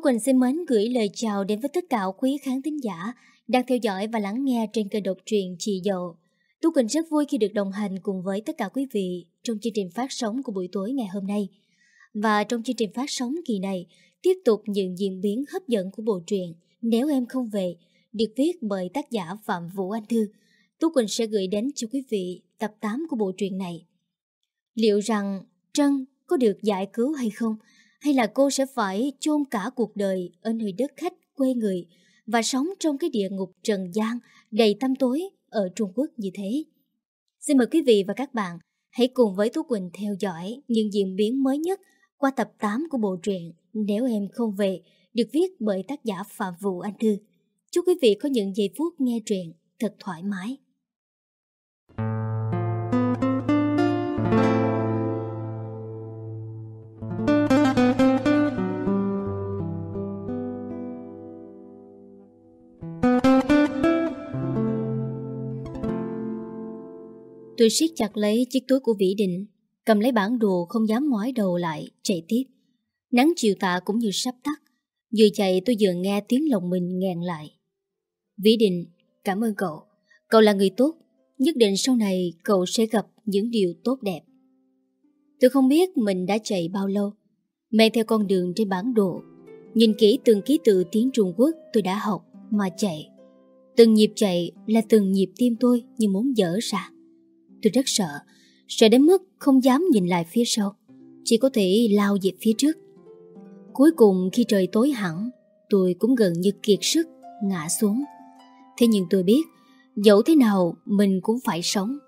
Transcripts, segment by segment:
Tú Quỳnh xin mến gửi lời chào đến với tất cả quý khán thính giả đang theo dõi và lắng nghe trên kênh độc truyện Chị Dậu. Tú Quỳnh rất vui khi được đồng hành cùng với tất cả quý vị trong chương trình phát sóng của buổi tối ngày hôm nay. Và trong chương trình phát sóng kỳ này, tiếp tục những diễn biến hấp dẫn của bộ truyện Nếu Em Không Về, được viết bởi tác giả Phạm Vũ Anh Thư. Tú Quỳnh sẽ gửi đến cho quý vị tập 8 của bộ truyện này. Liệu rằng Trân có được giải cứu hay không? Hay là cô sẽ phải chôn cả cuộc đời ở nơi đất khách quê người và sống trong cái địa ngục trần gian đầy tăm tối ở Trung Quốc như thế? Xin mời quý vị và các bạn hãy cùng với Tú Quỳnh theo dõi những diễn biến mới nhất qua tập 8 của bộ truyện Nếu Em Không Về, được viết bởi tác giả Phạm Vũ Anh Thư. Chúc quý vị có những giây phút nghe truyện thật thoải mái. Tôi siết chặt lấy chiếc túi của Vĩ Định, cầm lấy bản đồ không dám ngoái đầu lại, chạy tiếp. Nắng chiều tạ cũng như sắp tắt, vừa chạy tôi vừa nghe tiếng lòng mình nghẹn lại. Vĩ Định, cảm ơn cậu. Cậu là người tốt, nhất định sau này cậu sẽ gặp những điều tốt đẹp. Tôi không biết mình đã chạy bao lâu, men theo con đường trên bản đồ, nhìn kỹ từng ký tự tiếng Trung Quốc tôi đã học mà chạy. Từng nhịp chạy là từng nhịp tim tôi như muốn dở ra. Tôi rất sợ, sợ đến mức không dám nhìn lại phía sau, chỉ có thể lao về phía trước. Cuối cùng khi trời tối hẳn, tôi cũng gần như kiệt sức, ngã xuống. Thế nhưng tôi biết, dẫu thế nào mình cũng phải sống.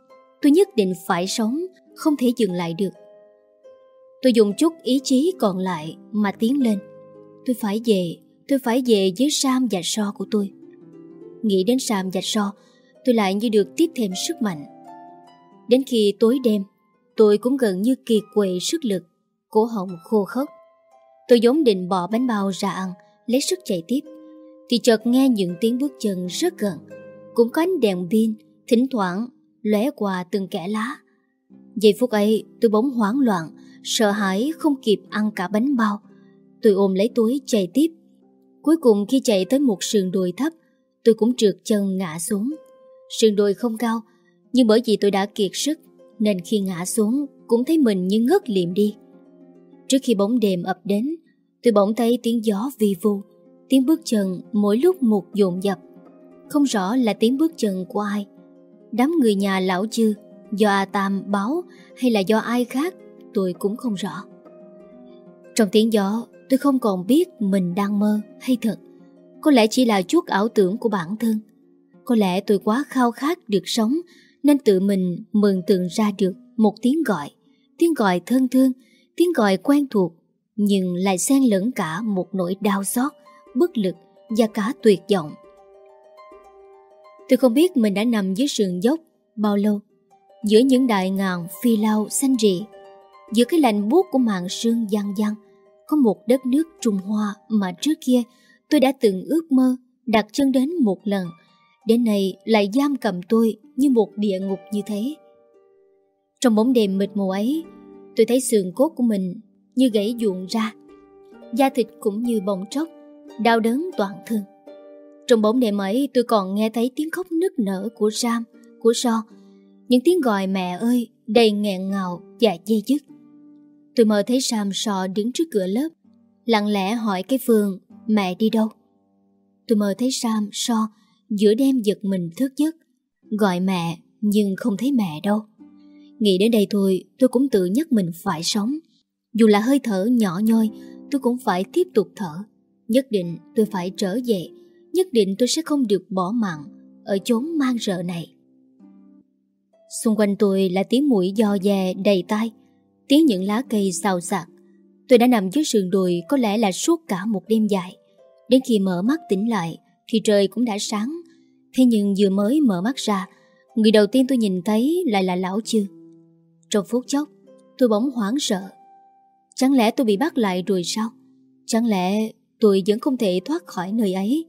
Tôi nhất định phải sống, không thể dừng lại được. Tôi dùng chút ý chí còn lại mà tiến lên. Tôi phải về, tôi phải về với Sam và So của tôi. Nghĩ đến Sam và So, tôi lại như được tiếp thêm sức mạnh. Đến khi tối đêm, tôi cũng gần như kiệt quệ sức lực, cổ họng khô khốc. Tôi giống định bỏ bánh bao ra ăn, lấy sức chạy tiếp. Thì chợt nghe những tiếng bước chân rất gần, cũng có ánh đèn pin, thỉnh thoảng lóe qua từng kẻ lá. Giây phút ấy, tôi bỗng hoảng loạn, sợ hãi không kịp ăn cả bánh bao. Tôi ôm lấy túi chạy tiếp. Cuối cùng khi chạy tới một sườn đồi thấp, tôi cũng trượt chân ngã xuống. Sườn đồi không cao, nhưng bởi vì tôi đã kiệt sức, Nên khi ngã xuống, Cũng thấy mình như ngất liệm đi. Trước khi bóng đêm ập đến, Tôi bỗng thấy tiếng gió vi vu, Tiếng bước chân mỗi lúc một dồn dập. Không rõ là tiếng bước chân của ai, Đám người nhà lão chư, Do A Tam báo Hay là do ai khác, Tôi cũng không rõ. Trong tiếng gió, tôi không còn biết Mình đang mơ hay thật. Có lẽ chỉ là chút ảo tưởng của bản thân. Có lẽ tôi quá khao khát được sống nên tự mình mừng tượng ra được một tiếng gọi, tiếng gọi thân thương, tiếng gọi quen thuộc, nhưng lại xen lẫn cả một nỗi đau xót, bất lực và cả tuyệt vọng. Tôi không biết mình đã nằm dưới sườn dốc bao lâu, giữa những đại ngàn phi lao xanh rì, giữa cái lạnh buốt của màn sương giăng giăng, có một đất nước Trung Hoa mà trước kia tôi đã từng ước mơ đặt chân đến một lần, đến nay lại giam cầm tôi như một địa ngục như thế. Trong bóng đêm mịt mù ấy, tôi thấy xương cốt của mình như gãy ruộng ra. Da thịt cũng như bong tróc, đau đớn toàn thân. Trong bóng đêm ấy tôi còn nghe thấy tiếng khóc nức nở của Ram, của So. Những tiếng gọi mẹ ơi đầy nghẹn ngào và dây dứt. Tôi mơ thấy Sam So đứng trước cửa lớp, lặng lẽ hỏi cái Phương mẹ đi đâu. Tôi mơ thấy Sam So giữa đêm giật mình thức giấc, Gọi mẹ, nhưng không thấy mẹ đâu. Nghĩ đến đây thôi, tôi cũng tự nhắc mình phải sống. Dù là hơi thở nhỏ nhoi, Tôi cũng phải tiếp tục thở. Nhất định tôi phải trở về, Nhất định tôi sẽ không được bỏ mạng Ở chốn mang rợ này. Xung quanh tôi là tiếng mũi do dè đầy tai, Tiếng những lá cây xào xạc. Tôi đã nằm dưới sườn đồi Có lẽ là suốt cả một đêm dài. Đến khi mở mắt tỉnh lại, Thì trời cũng đã sáng Thế nhưng vừa mới mở mắt ra, Người đầu tiên tôi nhìn thấy lại là lão chư. Trong phút chốc, Tôi bỗng hoảng sợ. Chẳng lẽ tôi bị bắt lại rồi sao? Chẳng lẽ tôi vẫn không thể thoát khỏi nơi ấy?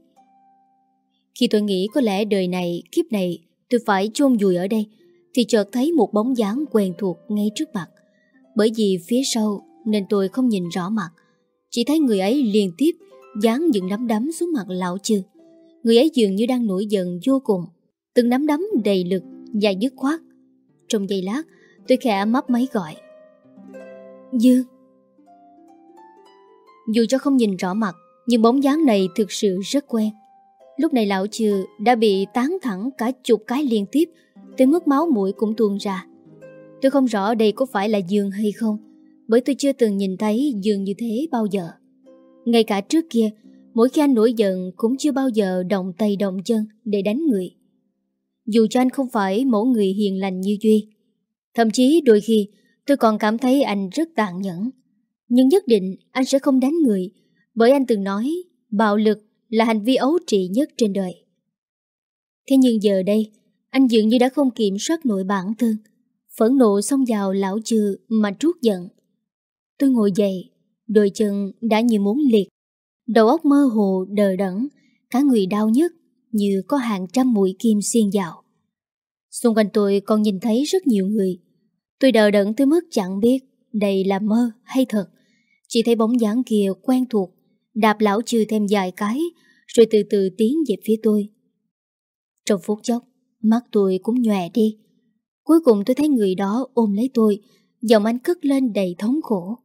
Khi tôi nghĩ có lẽ đời này, Kiếp này, tôi phải chôn vùi ở đây, Thì chợt thấy một bóng dáng quen thuộc ngay trước mặt. Bởi vì phía sau Nên tôi không nhìn rõ mặt, Chỉ thấy người ấy liên tiếp Dán những nắm đấm xuống mặt lão chư. Người ấy dường như đang nổi giận vô cùng. Từng nắm đấm đầy lực Và dứt khoát. Trong giây lát tôi khẽ mấp máy gọi. Dương! Dù cho không nhìn rõ mặt, Nhưng bóng dáng này thực sự rất quen. Lúc này lão trừ đã bị tán thẳng cả chục cái liên tiếp, Tới mức máu mũi cũng tuôn ra. Tôi không rõ đây có phải là Dương hay không, Bởi tôi chưa từng nhìn thấy Dương như thế bao giờ. Ngay cả trước kia Mỗi khi anh nổi giận cũng chưa bao giờ động tay động chân để đánh người. Dù cho anh không phải mẫu người hiền lành như Duy, Thậm chí đôi khi tôi còn cảm thấy anh rất tàn nhẫn. Nhưng nhất định anh sẽ không đánh người, Bởi anh từng nói bạo lực là hành vi ấu trị nhất trên đời. Thế nhưng giờ đây, Anh dường như đã không kiểm soát nổi bản thân, Phẫn nộ xông vào lão trừ mà trút giận. Tôi ngồi dậy, Đôi chân đã như muốn liệt Đầu óc mơ hồ đờ đẫn Cả người đau nhức Như có hàng trăm mũi kim xuyên vào Xung quanh tôi còn nhìn thấy rất nhiều người. Tôi đờ đẫn tới mức chẳng biết Đây là mơ hay thật. Chỉ thấy bóng dáng kia quen thuộc Đạp lão trừ thêm vài cái Rồi từ từ tiến về phía tôi. Trong phút chốc Mắt tôi cũng nhòe đi. Cuối cùng tôi thấy người đó ôm lấy tôi Giọng anh cất lên đầy thống khổ.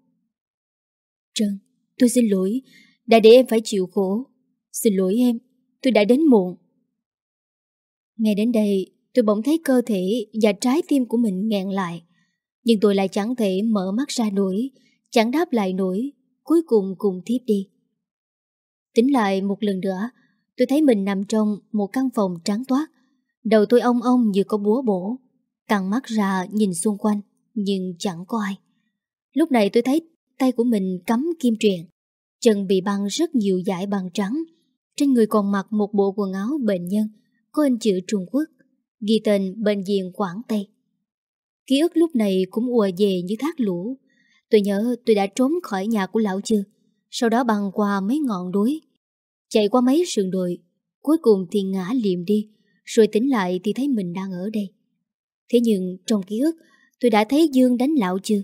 Trân, tôi xin lỗi. Đã để em phải chịu khổ. Xin lỗi em, tôi đã đến muộn. Nghe đến đây Tôi bỗng thấy cơ thể và trái tim của mình nghẹn lại. Nhưng tôi lại chẳng thể mở mắt ra nổi Chẳng đáp lại nổi. Cuối cùng cùng thiếp đi. Tính lại một lần nữa Tôi thấy mình nằm trong một căn phòng trắng toát. Đầu tôi ong ong như có búa bổ. Căng mắt ra nhìn xung quanh Nhưng chẳng có ai. Lúc này tôi thấy tay của mình cắm kim truyền. Chân bị băng rất nhiều dải băng trắng. Trên người còn mặc một bộ quần áo bệnh nhân, Có in chữ Trung Quốc, Ghi tên bệnh viện Quảng Tây. Ký ức lúc này cũng ùa về như thác lũ. Tôi nhớ tôi đã trốn khỏi nhà của lão chưa Sau đó băng qua mấy ngọn núi. Chạy qua mấy sườn đồi, Cuối cùng thì ngã liệm đi, Rồi tỉnh lại thì thấy mình đang ở đây. Thế nhưng trong ký ức, Tôi đã thấy Dương đánh lão chưa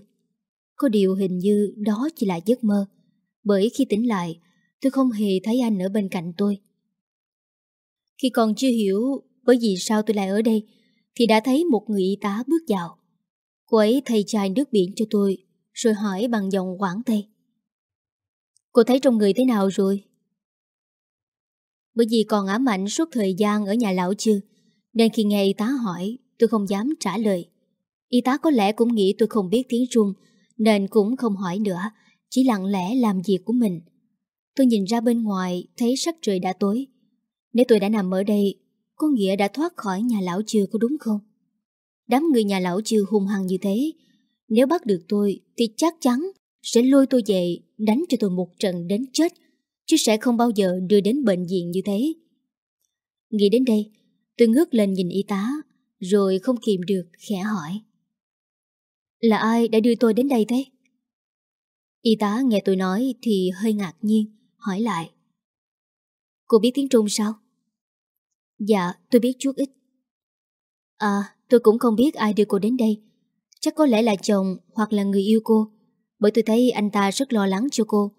Có điều hình như đó chỉ là giấc mơ. Bởi khi tỉnh lại, Tôi không hề thấy anh ở bên cạnh tôi. Khi còn chưa hiểu Bởi vì sao tôi lại ở đây, Thì đã thấy một người y tá bước vào. Cô ấy thay chai nước biển cho tôi, Rồi hỏi bằng giọng quảng tây. Cô thấy trong người thế nào rồi? Bởi vì còn ám ảnh suốt thời gian ở nhà lão chưa Nên khi nghe y tá hỏi, Tôi không dám trả lời. Y tá có lẽ cũng nghĩ tôi không biết tiếng Trung, Nên cũng không hỏi nữa. Chỉ lặng lẽ làm việc của mình. Tôi nhìn ra bên ngoài, Thấy sắc trời đã tối. Nếu tôi đã nằm ở đây, Có nghĩa đã thoát khỏi nhà lão chưa có đúng không? Đám người nhà lão chưa hung hăng như thế. Nếu bắt được tôi Thì chắc chắn sẽ lôi tôi dậy Đánh cho tôi một trận đến chết, Chứ sẽ không bao giờ đưa đến bệnh viện như thế. Nghĩ đến đây, Tôi ngước lên nhìn y tá, rồi không kìm được khẽ hỏi. Là ai đã đưa tôi đến đây thế? Y tá nghe tôi nói thì hơi ngạc nhiên Hỏi lại. Cô biết tiếng Trung sao? Dạ tôi biết chút ít. À tôi cũng không biết ai đưa cô đến đây. Chắc có lẽ là chồng hoặc là người yêu cô Bởi tôi thấy anh ta rất lo lắng cho cô.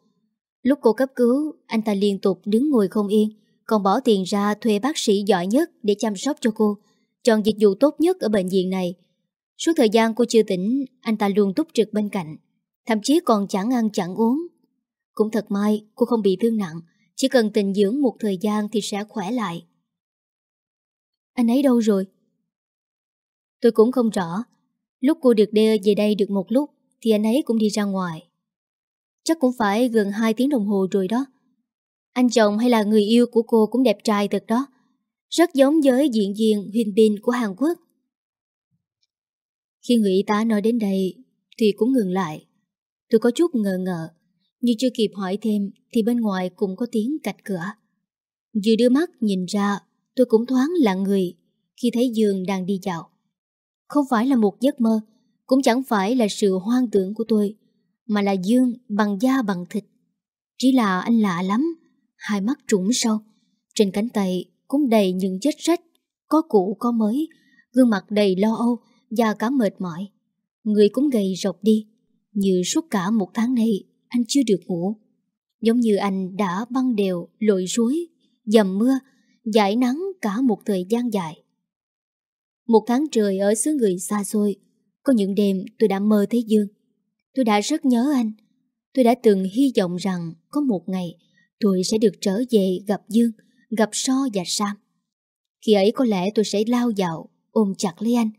Lúc cô cấp cứu Anh ta liên tục đứng ngồi không yên Còn bỏ tiền ra thuê bác sĩ giỏi nhất Để chăm sóc cho cô chọn dịch vụ tốt nhất ở bệnh viện này. Suốt thời gian cô chưa tỉnh, anh ta luôn túc trực bên cạnh, thậm chí còn chẳng ăn chẳng uống. Cũng thật may cô không bị thương nặng, chỉ cần tình dưỡng một thời gian thì sẽ khỏe lại. Anh ấy đâu rồi? Tôi cũng không rõ. Lúc cô được đưa về đây được một lúc thì anh ấy cũng đi ra ngoài. Chắc cũng phải gần 2 tiếng đồng hồ rồi đó. Anh chồng hay là người yêu của cô cũng đẹp trai thật đó. Rất giống với diễn viên Huyền Bin của Hàn Quốc Khi người y tá nói đến đây Thì cũng ngừng lại Tôi có chút ngờ ngợ Nhưng chưa kịp hỏi thêm Thì bên ngoài cũng có tiếng cạch cửa. Vừa đưa mắt nhìn ra Tôi cũng thoáng lặng người Khi thấy Dương đang đi dạo. Không phải là một giấc mơ Cũng chẳng phải là sự hoang tưởng của tôi Mà là Dương bằng da bằng thịt. Chỉ là anh lạ lắm Hai mắt trũng sâu Trên cánh tay cũng đầy những vết rách, có cũ có mới, gương mặt đầy lo âu và cả mệt mỏi. Người cũng gầy rộc đi, như suốt cả một tháng nay anh chưa được ngủ. Giống như anh đã băng đều, lội suối, dầm mưa, giải nắng cả một thời gian dài. Một tháng trời ở xứ người xa xôi, có những đêm tôi đã mơ thấy Dương. Tôi đã rất nhớ anh. Tôi đã từng hy vọng rằng có một ngày tôi sẽ được trở về gặp Dương, gặp So và Sam. Khi ấy có lẽ tôi sẽ lao vào, ôm chặt lấy anh,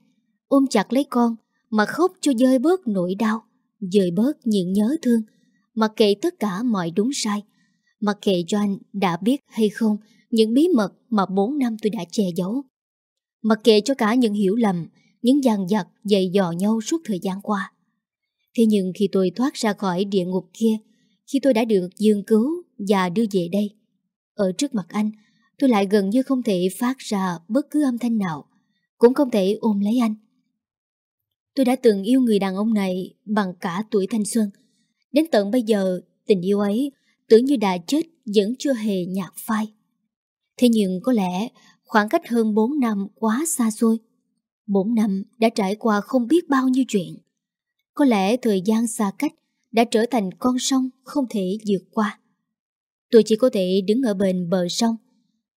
ôm chặt lấy con, mà khóc cho dơi bớt nỗi đau, dời bớt những nhớ thương, mặc kệ tất cả mọi đúng sai, mặc kệ cho anh đã biết hay không những bí mật mà 4 năm tôi đã che giấu. Mặc kệ cho cả những hiểu lầm, những dàn dặt dày dò nhau suốt thời gian qua. Thế nhưng khi tôi thoát ra khỏi địa ngục kia, khi tôi đã được dương cứu và đưa về đây, ở trước mặt anh, tôi lại gần như không thể phát ra bất cứ âm thanh nào, cũng không thể ôm lấy anh. Tôi đã từng yêu người đàn ông này bằng cả tuổi thanh xuân. Đến tận bây giờ, tình yêu ấy tưởng như đã chết vẫn chưa hề nhạt phai. Thế nhưng có lẽ khoảng cách hơn 4 năm quá xa xôi. 4 năm đã trải qua không biết bao nhiêu chuyện. Có lẽ thời gian xa cách đã trở thành con sông không thể vượt qua. Tôi chỉ có thể đứng ở bên bờ sông,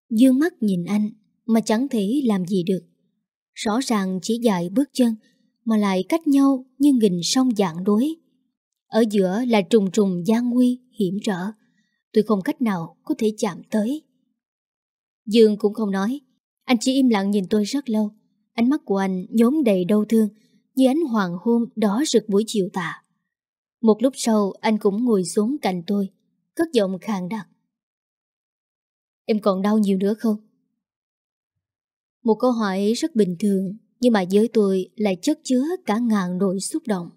dương mắt nhìn anh mà chẳng thể làm gì được. Rõ ràng chỉ dài bước chân mà lại cách nhau như nghìn sông dạng đối. Ở giữa là trùng trùng gian nguy, hiểm trở. Tôi không cách nào có thể chạm tới. Dương cũng không nói. Anh chỉ im lặng nhìn tôi rất lâu. Ánh mắt của anh nhốm đầy đau thương như ánh hoàng hôn đỏ rực buổi chiều tà. Một lúc sau anh cũng ngồi xuống cạnh tôi, cất giọng khàn đặc. Em còn đau nhiều nữa không? Một câu hỏi rất bình thường nhưng mà với tôi lại chất chứa cả ngàn nỗi xúc động.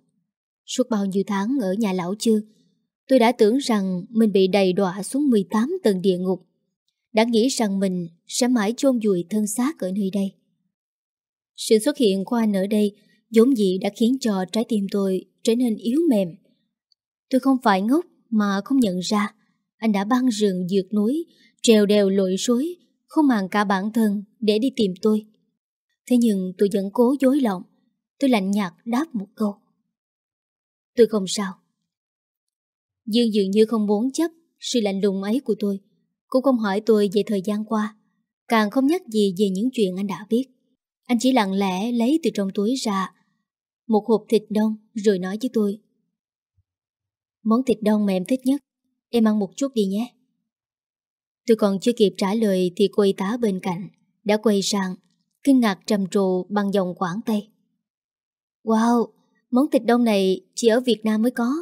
Suốt bao nhiêu tháng ở nhà lão chưa, tôi đã tưởng rằng mình bị đầy đọa xuống 18 tầng địa ngục. Đã nghĩ rằng mình sẽ mãi chôn vùi thân xác ở nơi đây. Sự xuất hiện của anh ở đây vốn dị đã khiến cho trái tim tôi trở nên yếu mềm. Tôi không phải ngốc mà không nhận ra anh đã băng rừng dược núi, trèo đèo lội suối, không màng cả bản thân để đi tìm tôi. Thế nhưng tôi vẫn cố dối lòng. Tôi lạnh nhạt đáp một câu. Tôi không sao. Dương dường như không muốn chấp sự lạnh lùng ấy của tôi. Cũng không hỏi tôi về thời gian qua. Càng không nhắc gì về những chuyện anh đã biết. Anh chỉ lặng lẽ lấy từ trong túi ra một hộp thịt đông rồi nói với tôi. Món thịt đông mà em thích nhất, em ăn một chút đi nhé. Tôi còn chưa kịp trả lời thì cô y tá bên cạnh đã quay sang kinh ngạc trầm trồ bằng dòng quảng Tây. Wow, món thịt đông này chỉ ở Việt Nam mới có.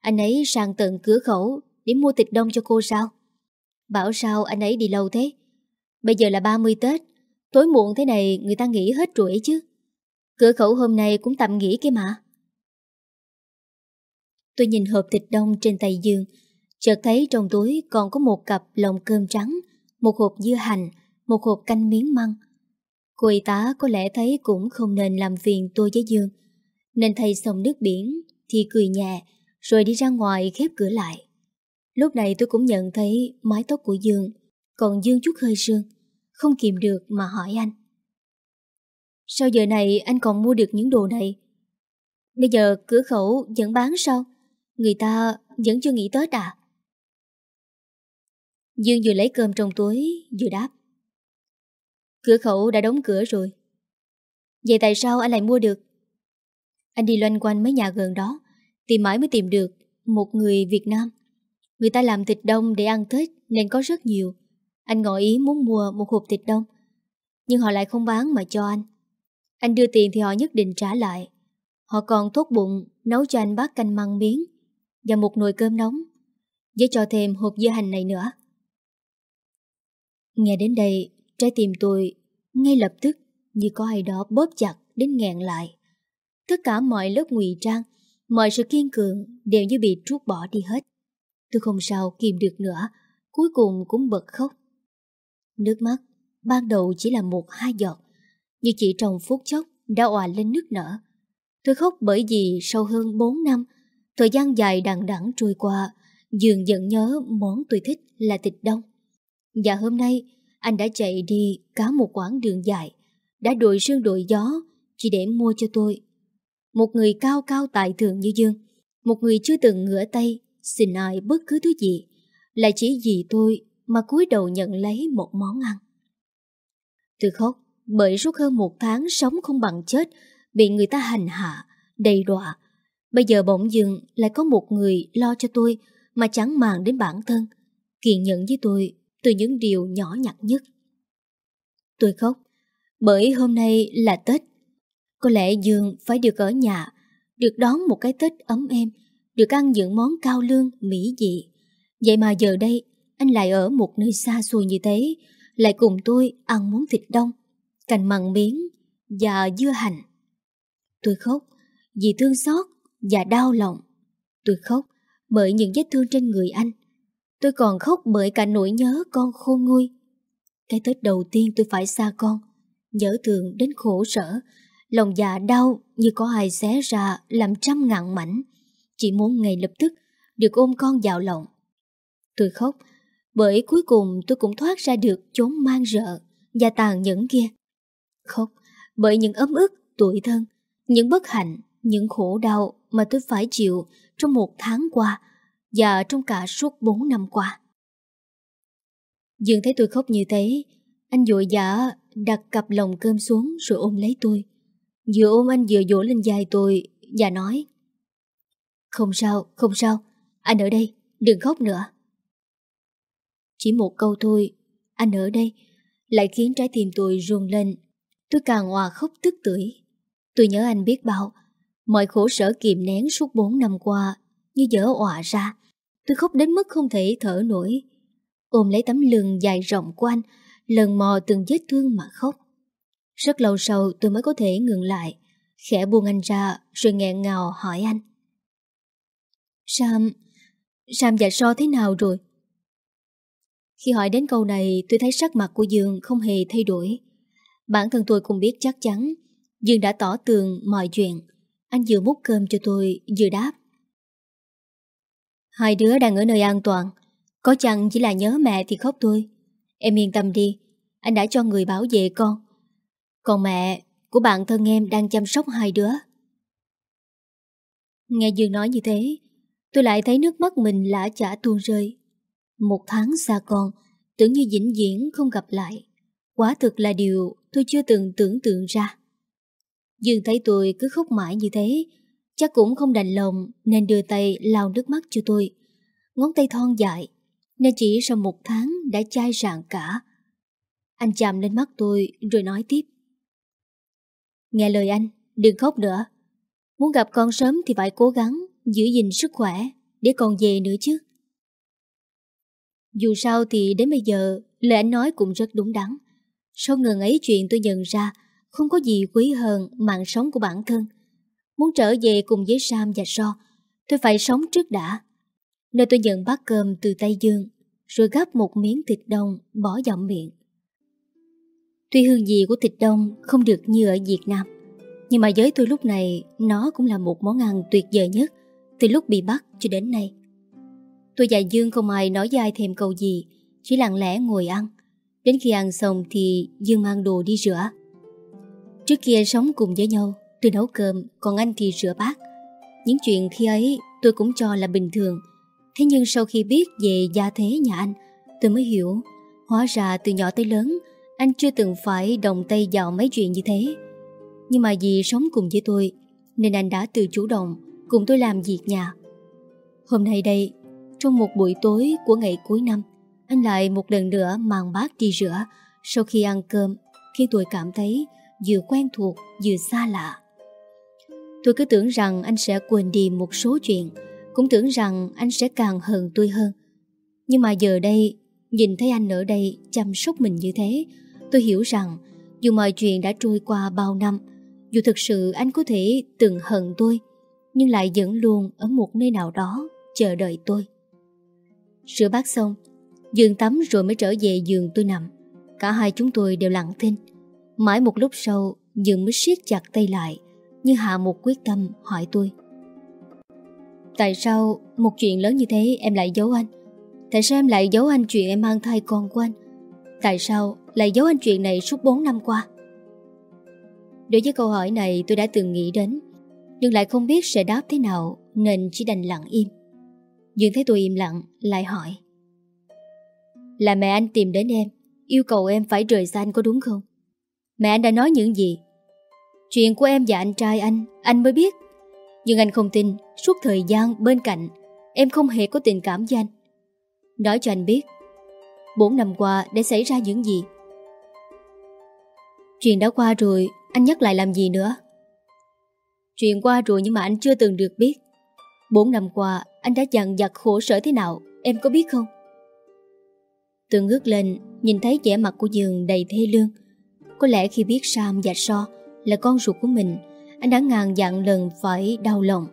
Anh ấy sang tận cửa khẩu để mua thịt đông cho cô sao? Bảo sao anh ấy đi lâu thế? Bây giờ là 30 Tết, tối muộn thế này người ta nghỉ hết rồi chứ. Cửa khẩu hôm nay cũng tạm nghỉ kia mà. Tôi nhìn hộp thịt đông trên tay Dương, chợt thấy trong túi còn có một cặp lồng cơm trắng, một hộp dưa hành, một hộp canh miếng măng, Cô y tá có lẽ thấy cũng không nên làm phiền tôi với Dương. Nên thay xong nước biển, Thì cười nhẹ, Rồi đi ra ngoài khép cửa lại. Lúc này tôi cũng nhận thấy mái tóc của Dương, Còn Dương chút hơi sương, Không kìm được mà hỏi anh. Sao giờ này anh còn mua được những đồ này? Bây giờ cửa khẩu vẫn bán sao? Người ta vẫn chưa nghỉ Tết à? Dương vừa lấy cơm trong túi, Vừa đáp. Cửa khẩu đã đóng cửa rồi. Vậy tại sao anh lại mua được? Anh đi loanh quanh mấy nhà gần đó, Tìm mãi mới tìm được Một người Việt Nam. Người ta làm thịt đông để ăn Tết Nên có rất nhiều. Anh ngỏ ý muốn mua một hộp thịt đông, Nhưng họ lại không bán mà cho anh. Anh đưa tiền thì họ nhất định trả lại. Họ còn tốt bụng Nấu cho anh bát canh măng miếng Và một nồi cơm nóng, Với cho thêm hộp dưa hành này nữa. Nghe đến đây, Trái tim tôi ngay lập tức như có ai đó bóp chặt đến nghẹn lại. Tất cả mọi lớp ngụy trang, mọi sự kiên cường đều như bị trút bỏ đi hết. Tôi không sao kìm được nữa, cuối cùng cũng bật khóc. Nước mắt ban đầu chỉ là một hai giọt, nhưng chỉ trong phút chốc đã òa lên nước nở. Tôi khóc bởi vì sau hơn 4 năm, thời gian dài đằng đẵng trôi qua, dường dần nhớ món tôi thích là thịt đông. Và hôm nay, anh đã chạy đi cả một quãng đường dài, đã đội sương đội gió chỉ để mua cho tôi. Một người cao cao tài thượng như Dương, một người chưa từng ngửa tay xin ai bất cứ thứ gì, Lại chỉ vì tôi mà cúi đầu nhận lấy một món ăn. Tôi khóc bởi suốt hơn một tháng sống không bằng chết, bị người ta hành hạ, đầy đọa. Bây giờ bỗng dưng lại có một người lo cho tôi mà chẳng màng đến bản thân, kiên nhẫn với tôi từ những điều nhỏ nhặt nhất. Tôi khóc bởi hôm nay là Tết. Có lẽ Dương phải được ở nhà, được đón một cái Tết ấm êm, được ăn những món cao lương, mỹ dị. Vậy mà giờ đây, anh lại ở một nơi xa xôi như thế, lại cùng tôi ăn món thịt đông, cành mặn miếng và dưa hành. Tôi khóc vì thương xót và đau lòng. Tôi khóc bởi những vết thương trên người anh. Tôi còn khóc bởi cả nỗi nhớ con khôn nguôi. Cái Tết đầu tiên tôi phải xa con, nhớ thương đến khổ sở, lòng dạ đau như có ai xé ra làm trăm ngàn mảnh. Chỉ muốn ngay lập tức được ôm con vào lòng. Tôi khóc bởi cuối cùng tôi cũng thoát ra được chốn mang rợ và tàn nhẫn kia. Khóc bởi những ấm ức, tuổi thân, những bất hạnh, những khổ đau mà tôi phải chịu trong một tháng qua và trong cả suốt bốn năm qua. Dương thấy tôi khóc như thế, anh dội vã đặt cặp lồng cơm xuống rồi ôm lấy tôi. Vừa ôm anh vừa dỗ lên dài tôi và nói Không sao, không sao, anh ở đây, đừng khóc nữa. Chỉ một câu thôi, anh ở đây, lại khiến trái tim tôi run lên. Tôi càng hòa khóc tức tưởi. Tôi nhớ anh biết bao, mọi khổ sở kìm nén suốt 4 năm qua như dở òa ra. Tôi khóc đến mức không thể thở nổi. Ôm lấy tấm lưng dài rộng của anh, lần mò từng vết thương mà khóc. Rất lâu sau tôi mới có thể ngừng lại, khẽ buông anh ra rồi nghẹn ngào hỏi anh. Sam, Sam và So thế nào rồi? Khi hỏi đến câu này tôi thấy sắc mặt của Dương không hề thay đổi. Bản thân tôi cũng biết chắc chắn Dương đã tỏ tường mọi chuyện. Anh vừa múc cơm cho tôi vừa đáp. Hai đứa đang ở nơi an toàn. Có chăng chỉ là nhớ mẹ thì khóc thôi. Em yên tâm đi. Anh đã cho người bảo vệ con. Còn mẹ của bạn thân em đang chăm sóc hai đứa. Nghe Dương nói như thế, tôi lại thấy nước mắt mình lã chả tuôn rơi. Một tháng xa con, tưởng như vĩnh viễn không gặp lại. Quả thực là điều tôi chưa từng tưởng tượng ra. Dương thấy tôi cứ khóc mãi như thế, chắc cũng không đành lòng nên đưa tay lau nước mắt cho tôi. Ngón tay thon dài, nên chỉ sau một tháng đã chai rạng cả. Anh chạm lên mắt tôi rồi nói tiếp. Nghe lời anh, đừng khóc nữa. Muốn gặp con sớm thì phải cố gắng giữ gìn sức khỏe để còn về nữa chứ. Dù sao thì đến bây giờ lời anh nói cũng rất đúng đắn. Sau ngần ấy chuyện tôi nhận ra không có gì quý hơn mạng sống của bản thân. Muốn trở về cùng với Sam và So, tôi phải sống trước đã. Nơi tôi nhận bát cơm từ tay Dương, rồi gắp một miếng thịt đông bỏ vào miệng. Tuy hương vị của thịt đông không được như ở Việt Nam, nhưng mà với tôi lúc này nó cũng là một món ăn tuyệt vời nhất từ lúc bị bắt cho đến nay. Tôi và Dương không ai nói dai thêm câu gì, chỉ lặng lẽ ngồi ăn. Đến khi ăn xong thì Dương mang đồ đi rửa. Trước kia sống cùng với nhau, tôi nấu cơm, còn anh thì rửa bát. Những chuyện khi ấy tôi cũng cho là bình thường. Thế nhưng sau khi biết về gia thế nhà anh, tôi mới hiểu, hóa ra từ nhỏ tới lớn, anh chưa từng phải đồng tay vào mấy chuyện như thế. Nhưng mà vì sống cùng với tôi, nên anh đã từ chủ động cùng tôi làm việc nhà. Hôm nay đây, trong một buổi tối của ngày cuối năm, anh lại một lần nữa mang bát đi rửa sau khi ăn cơm, khi tôi cảm thấy vừa quen thuộc vừa xa lạ. Tôi cứ tưởng rằng anh sẽ quên đi một số chuyện, cũng tưởng rằng anh sẽ càng hờn tôi hơn. Nhưng mà giờ đây, nhìn thấy anh ở đây chăm sóc mình như thế, tôi hiểu rằng dù mọi chuyện đã trôi qua bao năm, dù thực sự anh có thể từng hận tôi, nhưng lại vẫn luôn ở một nơi nào đó chờ đợi tôi. Rửa bát xong, Dương tắm rồi mới trở về giường tôi nằm. Cả hai chúng tôi đều lặng thinh. Mãi một lúc sau, Dương mới siết chặt tay lại, như hạ một quyết tâm hỏi tôi. Tại sao một chuyện lớn như thế em lại giấu anh? Tại sao em lại giấu anh chuyện em mang thai con của anh? Tại sao lại giấu anh chuyện này suốt 4 năm qua? Đối với câu hỏi này tôi đã từng nghĩ đến, nhưng lại không biết sẽ đáp thế nào nên chỉ đành lặng im. Dương thấy tôi im lặng, lại hỏi. Là mẹ anh tìm đến em Yêu cầu em phải rời xa anh có đúng không Mẹ anh đã nói những gì Chuyện của em và anh trai anh Anh mới biết. Nhưng anh không tin, Suốt thời gian bên cạnh, Em không hề có tình cảm với anh. Nói cho anh biết, Bốn năm qua đã xảy ra những gì? Chuyện đã qua rồi, Anh nhắc lại làm gì nữa? Chuyện qua rồi nhưng mà anh chưa từng được biết. Bốn năm qua, Anh đã dằn vặt khổ sở thế nào, Em có biết không? Tường ngước lên, Nhìn thấy vẻ mặt của giường đầy thê lương. Có lẽ khi biết Sam và So là con ruột của mình, Anh đã ngàn dặn lần phải đau lòng.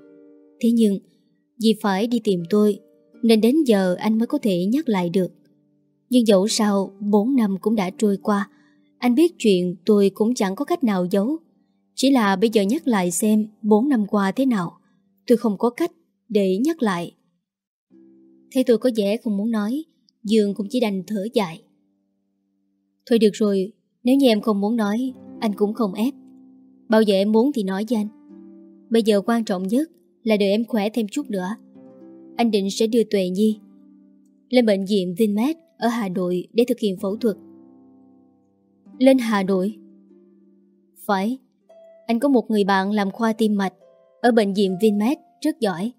Thế nhưng, Vì phải đi tìm tôi, Nên đến giờ anh mới có thể nhắc lại được. Nhưng dẫu sao 4 năm cũng đã trôi qua, Anh biết chuyện tôi cũng chẳng có cách nào giấu. Chỉ là bây giờ nhắc lại xem 4 năm qua thế nào, Tôi không có cách để nhắc lại. Thấy tôi có vẻ không muốn nói, Dương cũng chỉ đành thở dài. Thôi được rồi, Nếu như em không muốn nói, Anh cũng không ép. Bao giờ em muốn thì nói với anh. Bây giờ quan trọng nhất là đợi em khỏe thêm chút nữa. Anh định sẽ đưa Tuệ Nhi Lên bệnh viện Vinmed Ở Hà Nội để thực hiện phẫu thuật. Lên Hà Nội? Phải. Anh có một người bạn làm khoa tim mạch Ở bệnh viện Vinmed rất giỏi.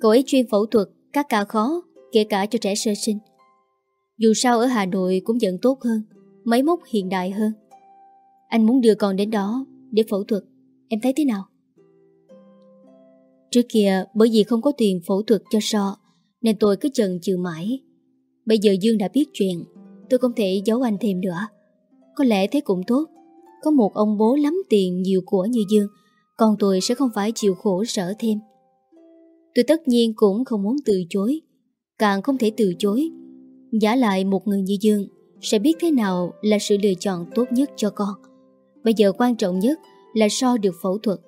Cậu ấy chuyên phẫu thuật các ca khó, Kể cả cho trẻ sơ sinh. Dù sao ở Hà Nội cũng vẫn tốt hơn, Máy móc hiện đại hơn. Anh muốn đưa con đến đó để phẫu thuật. Em thấy thế nào? Trước kia, bởi vì không có tiền phẫu thuật cho so, Nên tôi cứ chần chừ mãi. Bây giờ Dương đã biết chuyện, Tôi không thể giấu anh thêm nữa. Có lẽ thế cũng tốt. Có một ông bố lắm tiền nhiều của như Dương Còn tôi sẽ không phải chịu khổ sở thêm. Tôi tất nhiên cũng không muốn từ chối, Càng không thể từ chối. Giả lại một người như Dương, Sẽ biết thế nào là sự lựa chọn tốt nhất cho con. Bây giờ quan trọng nhất Là so được phẫu thuật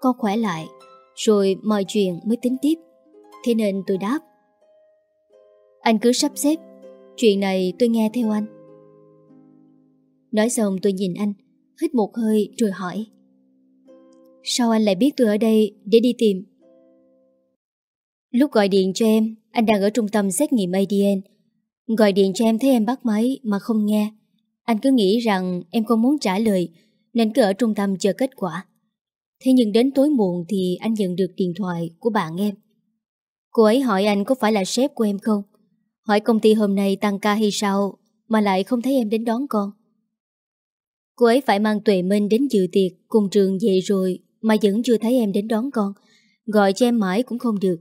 Con khỏe lại Rồi mọi chuyện mới tính tiếp. Thế nên tôi đáp. Anh cứ sắp xếp Chuyện này tôi nghe theo anh. Nói xong tôi nhìn anh Hít một hơi rồi hỏi. Sao anh lại biết tôi ở đây Để đi tìm? Lúc gọi điện cho em, anh đang ở trung tâm xét nghiệm ADN. Gọi điện cho em thấy em bắt máy mà không nghe. Anh cứ nghĩ rằng em không muốn trả lời nên cứ ở trung tâm chờ kết quả. Thế nhưng đến tối muộn thì anh nhận được điện thoại của bạn em. Cô ấy hỏi anh có phải là sếp của em không? Hỏi công ty hôm nay tăng ca hay sao mà lại không thấy em đến đón con. Cô ấy phải mang Tuệ Minh đến dự tiệc cùng trường về rồi mà vẫn chưa thấy em đến đón con. Gọi cho em mãi cũng không được.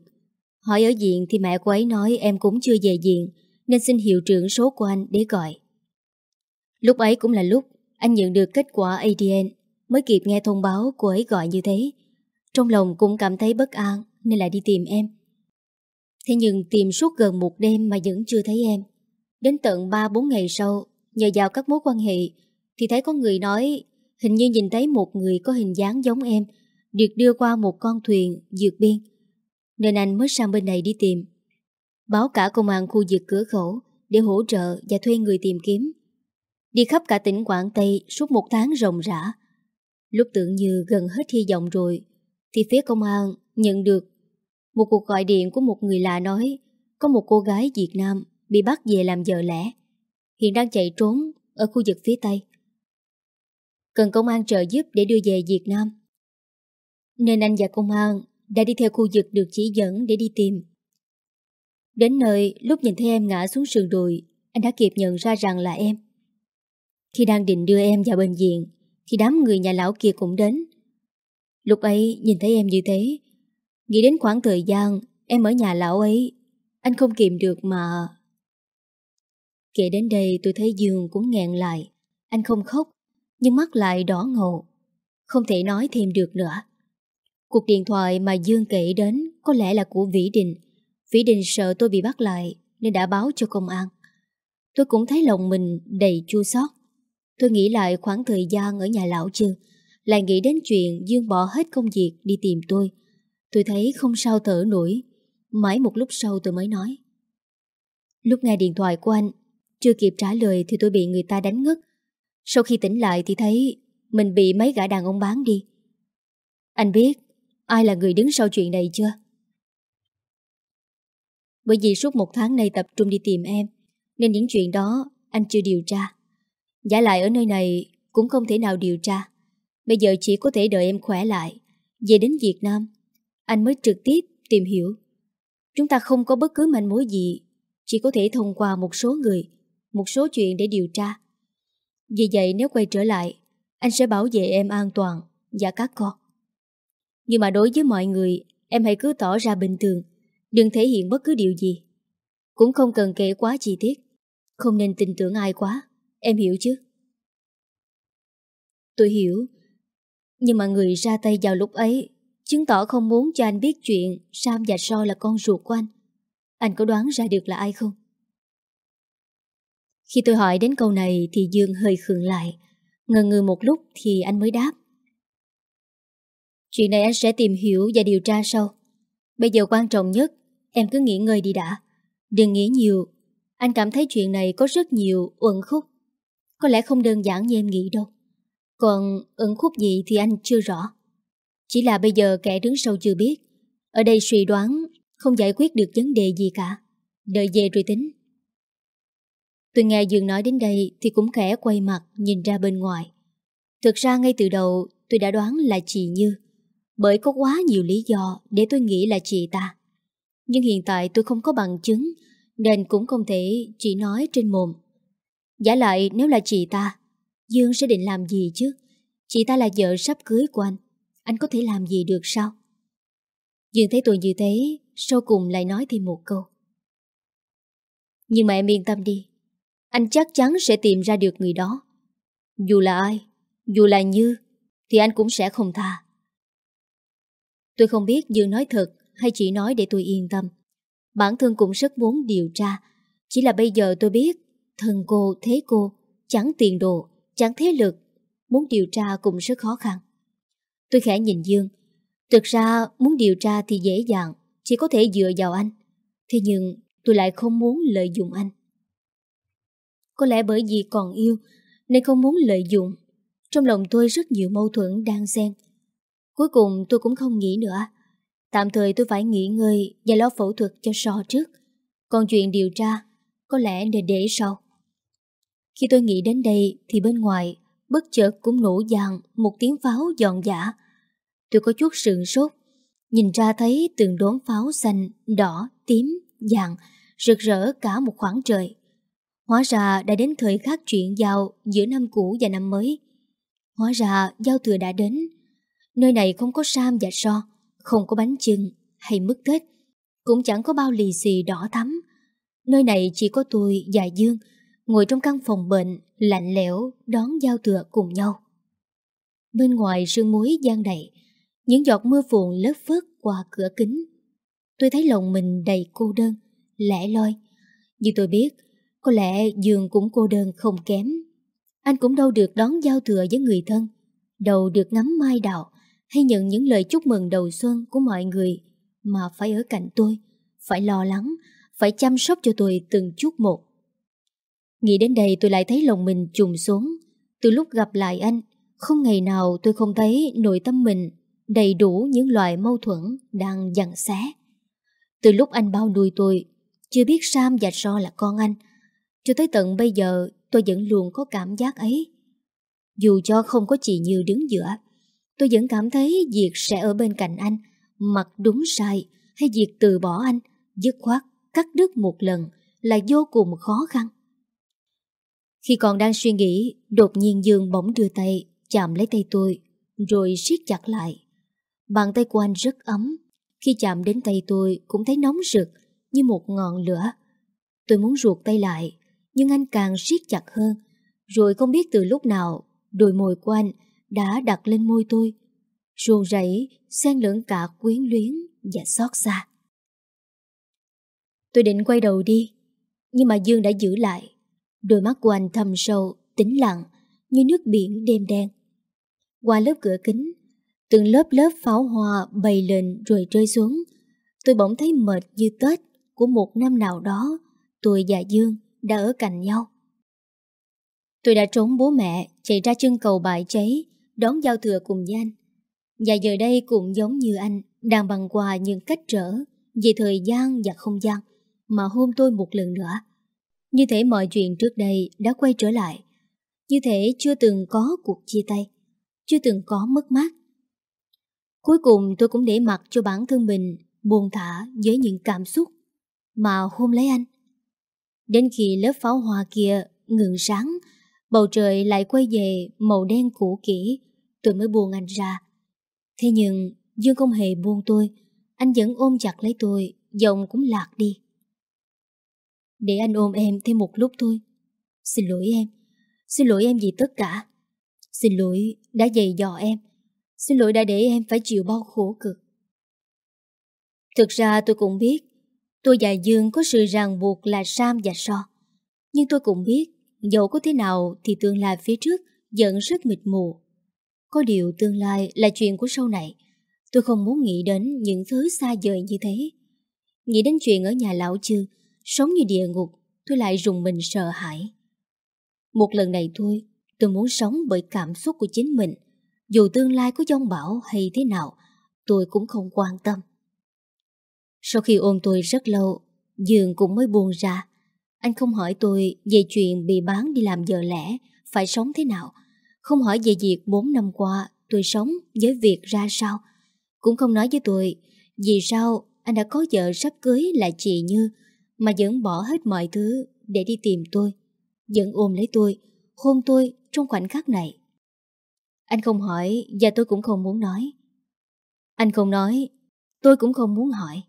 Hỏi ở diện thì mẹ cô ấy nói em cũng chưa về diện Nên xin hiệu trưởng số của anh để gọi Lúc ấy cũng là lúc anh nhận được kết quả ADN Mới kịp nghe thông báo cô ấy gọi như thế Trong lòng cũng cảm thấy bất an Nên lại đi tìm em Thế nhưng tìm suốt gần một đêm mà vẫn chưa thấy em Đến tận 3-4 ngày sau, Nhờ vào các mối quan hệ Thì thấy có người nói Hình như nhìn thấy một người có hình dáng giống em, Được đưa qua một con thuyền dược biên nên anh mới sang bên này đi tìm. Báo cả công an khu vực cửa khẩu để hỗ trợ và thuê người tìm kiếm. Đi khắp cả tỉnh Quảng Tây suốt một tháng rộng rã. Lúc tưởng như gần hết hy vọng rồi, thì phía công an nhận được một cuộc gọi điện của một người lạ nói có một cô gái Việt Nam bị bắt về làm vợ lẽ. Hiện đang chạy trốn ở khu vực phía Tây. Cần công an trợ giúp để đưa về Việt Nam. Nên anh và công an đã đi theo khu vực được chỉ dẫn để đi tìm. Đến nơi, lúc nhìn thấy em ngã xuống sườn đùi, anh đã kịp nhận ra rằng là em. Khi đang định đưa em vào bệnh viện, thì đám người nhà lão kia cũng đến. Lúc ấy nhìn thấy em như thế, nghĩ đến khoảng thời gian em ở nhà lão ấy, anh không kìm được mà... Kể đến đây tôi thấy Dương cũng nghẹn lại, anh không khóc, nhưng mắt lại đỏ ngầu, không thể nói thêm được nữa. Cuộc điện thoại mà Dương kể đến có lẽ là của Vĩ Đình. Vĩ Đình sợ tôi bị bắt lại nên đã báo cho công an. Tôi cũng thấy lòng mình đầy chua xót. Tôi nghĩ lại khoảng thời gian ở nhà lão chưa, lại nghĩ đến chuyện Dương bỏ hết công việc đi tìm tôi. Tôi thấy không sao thở nổi. Mãi một lúc sau tôi mới nói. Lúc nghe điện thoại của anh, chưa kịp trả lời thì tôi bị người ta đánh ngất. Sau khi tỉnh lại thì thấy mình bị mấy gã đàn ông bán đi. Anh biết Ai là người đứng sau chuyện này chưa? Bởi vì suốt một tháng nay tập trung đi tìm em Nên những chuyện đó anh chưa điều tra Giả lại ở nơi này Cũng không thể nào điều tra. Bây giờ chỉ có thể đợi em khỏe lại. Về đến Việt Nam, Anh mới trực tiếp tìm hiểu. Chúng ta không có bất cứ manh mối gì, Chỉ có thể thông qua một số người, Một số chuyện để điều tra. Vì vậy nếu quay trở lại, Anh sẽ bảo vệ em an toàn Và các con. Nhưng mà đối với mọi người, Em hãy cứ tỏ ra bình thường, Đừng thể hiện bất cứ điều gì. Cũng không cần kể quá chi tiết, Không nên tin tưởng ai quá. Em hiểu chứ? Tôi hiểu. Nhưng mà người ra tay vào lúc ấy, Chứng tỏ không muốn cho anh biết chuyện Sam và So là con ruột của anh. Anh có đoán ra được là ai không? Khi tôi hỏi đến câu này Thì Dương hơi khường lại, Ngờ ngừ một lúc thì anh mới đáp. Chuyện này anh sẽ tìm hiểu và điều tra sau. Bây giờ quan trọng nhất, Em cứ nghỉ ngơi đi đã. Đừng nghĩ nhiều. Anh cảm thấy chuyện này có rất nhiều uẩn khúc. Có lẽ không đơn giản như em nghĩ đâu. Còn ẩn khúc gì thì anh chưa rõ. Chỉ là bây giờ kẻ đứng sau chưa biết. Ở đây suy đoán, Không giải quyết được vấn đề gì cả. Đợi về rồi tính. Tôi nghe Dương nói đến đây Thì cũng khẽ quay mặt nhìn ra bên ngoài. Thực ra ngay từ đầu, Tôi đã đoán là chị Như. Bởi có quá nhiều lý do Để tôi nghĩ là chị ta. Nhưng hiện tại tôi không có bằng chứng, Nên cũng không thể chỉ nói trên mồm. Giả lại nếu là chị ta, Dương sẽ định làm gì chứ? Chị ta là vợ sắp cưới của anh Anh có thể làm gì được sao? Dương thấy tôi như thế, Sau cùng lại nói thêm một câu. Nhưng mà em yên tâm đi, Anh chắc chắn sẽ tìm ra được người đó. Dù là ai, Dù là Như, Thì anh cũng sẽ không tha. Tôi không biết Dương nói thật hay chỉ nói để tôi yên tâm. Bản thân cũng rất muốn điều tra. Chỉ là bây giờ tôi biết thân cô, thế cô, chẳng tiền đồ, chẳng thế lực. Muốn điều tra cũng rất khó khăn. Tôi khẽ nhìn Dương. Thực ra muốn điều tra thì dễ dàng, chỉ có thể dựa vào anh. Thế nhưng tôi lại không muốn lợi dụng anh. Có lẽ bởi vì còn yêu nên không muốn lợi dụng. Trong lòng tôi rất nhiều mâu thuẫn đang xen. Cuối cùng tôi cũng không nghĩ nữa. Tạm thời tôi phải nghỉ ngơi và lo phẫu thuật cho so trước. Còn chuyện điều tra, có lẽ nên để sau. Khi tôi nghĩ đến đây thì bên ngoài bất chợt cũng nổ dàn một tiếng pháo giòn giả. Tôi có chút sườn sốt, nhìn ra thấy từng đốm pháo xanh, đỏ, tím, vàng, rực rỡ cả một khoảng trời. Hóa ra đã đến thời khắc chuyện giao giữa năm cũ và năm mới. Hóa ra giao thừa đã đến. Nơi này không có Sam và So, không có bánh chưng hay mứt tết Cũng chẳng có bao lì xì đỏ thắm Nơi này chỉ có tôi và Dương Ngồi trong căn phòng bệnh Lạnh lẽo đón giao thừa cùng nhau. Bên ngoài sương muối gian đầy Những giọt mưa phùn lớp phớt qua cửa kính. Tôi thấy lòng mình đầy cô đơn Lẻ loi. Như tôi biết Có lẽ Dương cũng cô đơn không kém. Anh cũng đâu được đón giao thừa với người thân Đâu được ngắm mai đào hay nhận những lời chúc mừng đầu xuân của mọi người mà phải ở cạnh tôi, phải lo lắng, phải chăm sóc cho tôi từng chút một. Nghĩ đến đây tôi lại thấy lòng mình trùng xuống. Từ lúc gặp lại anh, không ngày nào tôi không thấy nội tâm mình đầy đủ những loại mâu thuẫn đang dằn xé. Từ lúc anh bao nuôi tôi, chưa biết Sam và So là con anh, cho tới tận bây giờ tôi vẫn luôn có cảm giác ấy. Dù cho không có chị Như đứng giữa, Tôi vẫn cảm thấy việc sẽ ở bên cạnh anh Mặc đúng sai Hay việc từ bỏ anh Dứt khoát cắt đứt một lần Là vô cùng khó khăn khi còn đang suy nghĩ Đột nhiên Dương bỗng đưa tay Chạm lấy tay tôi Rồi siết chặt lại Bàn tay của anh rất ấm Khi chạm đến tay tôi cũng thấy nóng rực Như một ngọn lửa Tôi muốn ruột tay lại Nhưng anh càng siết chặt hơn Rồi không biết từ lúc nào Đôi môi của anh đã đặt lên môi tôi, ruồn rẫy xen lẫn cả quyến luyến và xót xa. Tôi định quay đầu đi, nhưng mà Dương đã giữ lại. Đôi mắt của anh thầm sâu, tĩnh lặng, như nước biển đêm đen. Qua lớp cửa kính, từng lớp lớp pháo hoa bay lên rồi rơi xuống. Tôi bỗng thấy mệt như Tết của một năm nào đó, tôi và Dương đã ở cạnh nhau. Tôi đã trốn bố mẹ, chạy ra chân cầu bãi cháy, đón giao thừa cùng với anh. Và giờ đây cũng giống như anh, đang bằng quà những cách trở về thời gian và không gian, mà hôn tôi một lần nữa. Như thể mọi chuyện trước đây đã quay trở lại. Như thể chưa từng có cuộc chia tay. Chưa từng có mất mát. Cuối cùng tôi cũng để mặc cho bản thân mình buồn thả với những cảm xúc mà hôn lấy anh. Đến khi lớp pháo hoa kia ngừng sáng, bầu trời lại quay về màu đen cũ kỹ, tôi mới buông anh ra. Thế nhưng Dương không hề buông tôi, anh vẫn ôm chặt lấy tôi, giọng cũng lạc đi. Để anh ôm em thêm một lúc thôi. Xin lỗi em, xin lỗi em vì tất cả. Xin lỗi đã dày dò em, xin lỗi đã để em phải chịu bao khổ cực. Thực ra tôi cũng biết Tôi và Dương có sự ràng buộc là Sam và So Nhưng tôi cũng biết Dẫu có thế nào thì tương lai phía trước Vẫn rất mịt mù Có điều tương lai là chuyện của sau này Tôi không muốn nghĩ đến những thứ xa vời như thế Nghĩ đến chuyện ở nhà lão chư Sống như địa ngục Tôi lại rùng mình sợ hãi Một lần này thôi Tôi muốn sống bởi cảm xúc của chính mình Dù tương lai có giông bão hay thế nào Tôi cũng không quan tâm sau khi ôm tôi rất lâu, Dương cũng mới buồn ra. Anh không hỏi tôi về chuyện bị bán đi làm giờ lẻ, phải sống thế nào. Không hỏi về việc 4 năm qua tôi sống với việc ra sao. Cũng không nói với tôi vì sao anh đã có vợ sắp cưới là chị Như mà vẫn bỏ hết mọi thứ để đi tìm tôi. Vẫn ôm lấy tôi, hôn tôi trong khoảnh khắc này. Anh không hỏi và tôi cũng không muốn nói. Anh không nói, tôi cũng không muốn hỏi.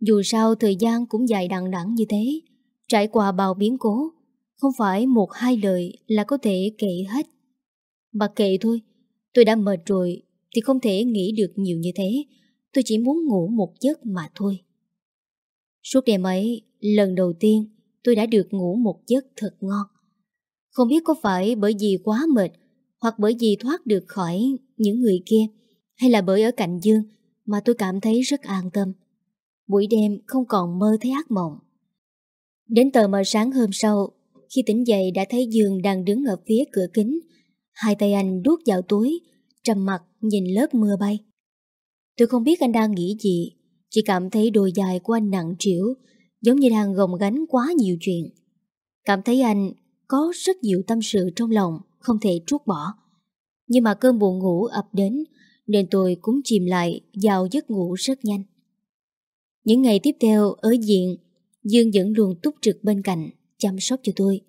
Dù sao thời gian cũng dài đằng đẵng như thế, trải qua bao biến cố, không phải một hai lời là có thể kể hết. Mà kệ thôi, tôi đã mệt rồi thì không thể nghĩ được nhiều như thế, tôi chỉ muốn ngủ một giấc mà thôi. Suốt đêm ấy, lần đầu tiên tôi đã được ngủ một giấc thật ngon. Không biết có phải bởi vì quá mệt hoặc bởi vì thoát được khỏi những người kia hay là bởi ở cạnh Dương mà tôi cảm thấy rất an tâm. Buổi đêm không còn mơ thấy ác mộng Đến tờ mờ sáng hôm sau Khi tỉnh dậy đã thấy Dương đang đứng ở phía cửa kính Hai tay anh đút vào túi Trầm mặt nhìn lớp mưa bay Tôi không biết anh đang nghĩ gì chỉ cảm thấy đôi dài của anh nặng trĩu Giống như đang gồng gánh quá nhiều chuyện Cảm thấy anh có rất nhiều tâm sự trong lòng Không thể trút bỏ Nhưng mà cơn buồn ngủ ập đến Nên tôi cũng chìm lại vào giấc ngủ rất nhanh những ngày tiếp theo ở diện, Dương vẫn luôn túc trực bên cạnh, chăm sóc cho tôi.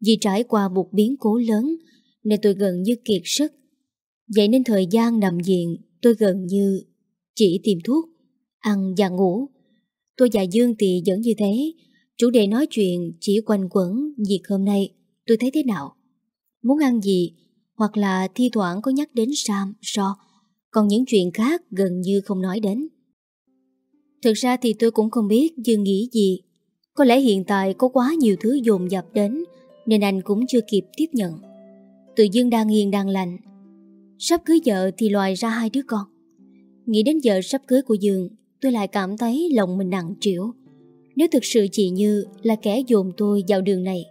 Vì trải qua một biến cố lớn, nên tôi gần như kiệt sức. Vậy nên thời gian nằm viện, tôi gần như chỉ tìm thuốc, ăn và ngủ. Tôi và Dương thì vẫn như thế, chủ đề nói chuyện chỉ quanh quẩn việc hôm nay tôi thấy thế nào. Muốn ăn gì, hoặc là thi thoảng có nhắc đến Sam, So, còn những chuyện khác gần như không nói đến. Thực ra thì tôi cũng không biết Dương nghĩ gì. Có lẽ hiện tại có quá nhiều thứ dồn dập đến nên anh cũng chưa kịp tiếp nhận. Tự Dương đang yên đang lành. Sắp cưới vợ thì loài ra hai đứa con. Nghĩ đến vợ sắp cưới của Dương, tôi lại cảm thấy lòng mình nặng trĩu. Nếu thực sự chị Như là kẻ dồn tôi vào đường này,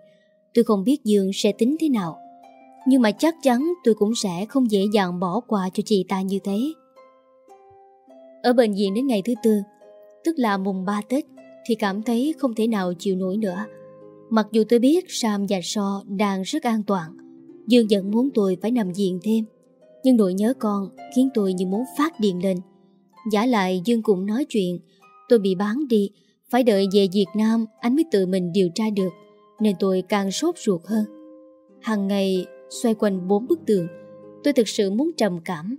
tôi không biết Dương sẽ tính thế nào. Nhưng mà chắc chắn tôi cũng sẽ không dễ dàng bỏ qua cho chị ta như thế. Ở bệnh viện đến ngày thứ tư, tức là mùng 3 Tết, thì cảm thấy không thể nào chịu nổi nữa. Mặc dù tôi biết Sam và So đang rất an toàn, Dương vẫn muốn tôi phải nằm viện thêm. Nhưng nỗi nhớ con khiến tôi như muốn phát điện lên. Giả lại Dương cũng nói chuyện, tôi bị bán đi, phải đợi về Việt Nam anh mới tự mình điều tra được, nên tôi càng sốt ruột hơn. Hằng ngày xoay quanh bốn bức tường, tôi thực sự muốn trầm cảm.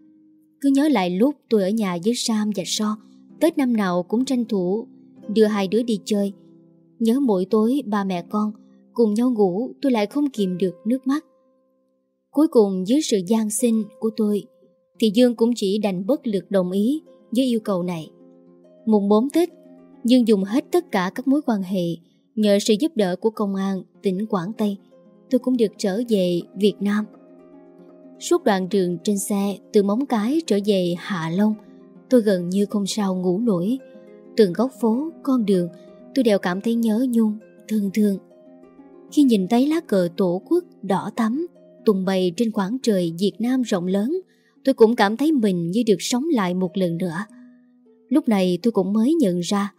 Cứ nhớ lại lúc tôi ở nhà với Sam và So, Tết năm nào cũng tranh thủ Đưa hai đứa đi chơi Nhớ mỗi tối ba mẹ con Cùng nhau ngủ tôi lại không kìm được nước mắt Cuối cùng dưới sự gian sinh của tôi Thì Dương cũng chỉ đành bất lực đồng ý với yêu cầu này. Mùng 4 Tết Dương dùng hết tất cả các mối quan hệ Nhờ sự giúp đỡ của công an tỉnh Quảng Tây. Tôi cũng được trở về Việt Nam. Suốt đoạn đường trên xe Từ Móng Cái trở về Hạ Long Tôi gần như không sao ngủ nổi. Từng góc phố, con đường Tôi đều cảm thấy nhớ nhung, thương thương. Khi nhìn thấy lá cờ tổ quốc đỏ tắm Tung bay trên quảng trời Việt Nam rộng lớn Tôi cũng cảm thấy mình như được sống lại một lần nữa Lúc này tôi cũng mới nhận ra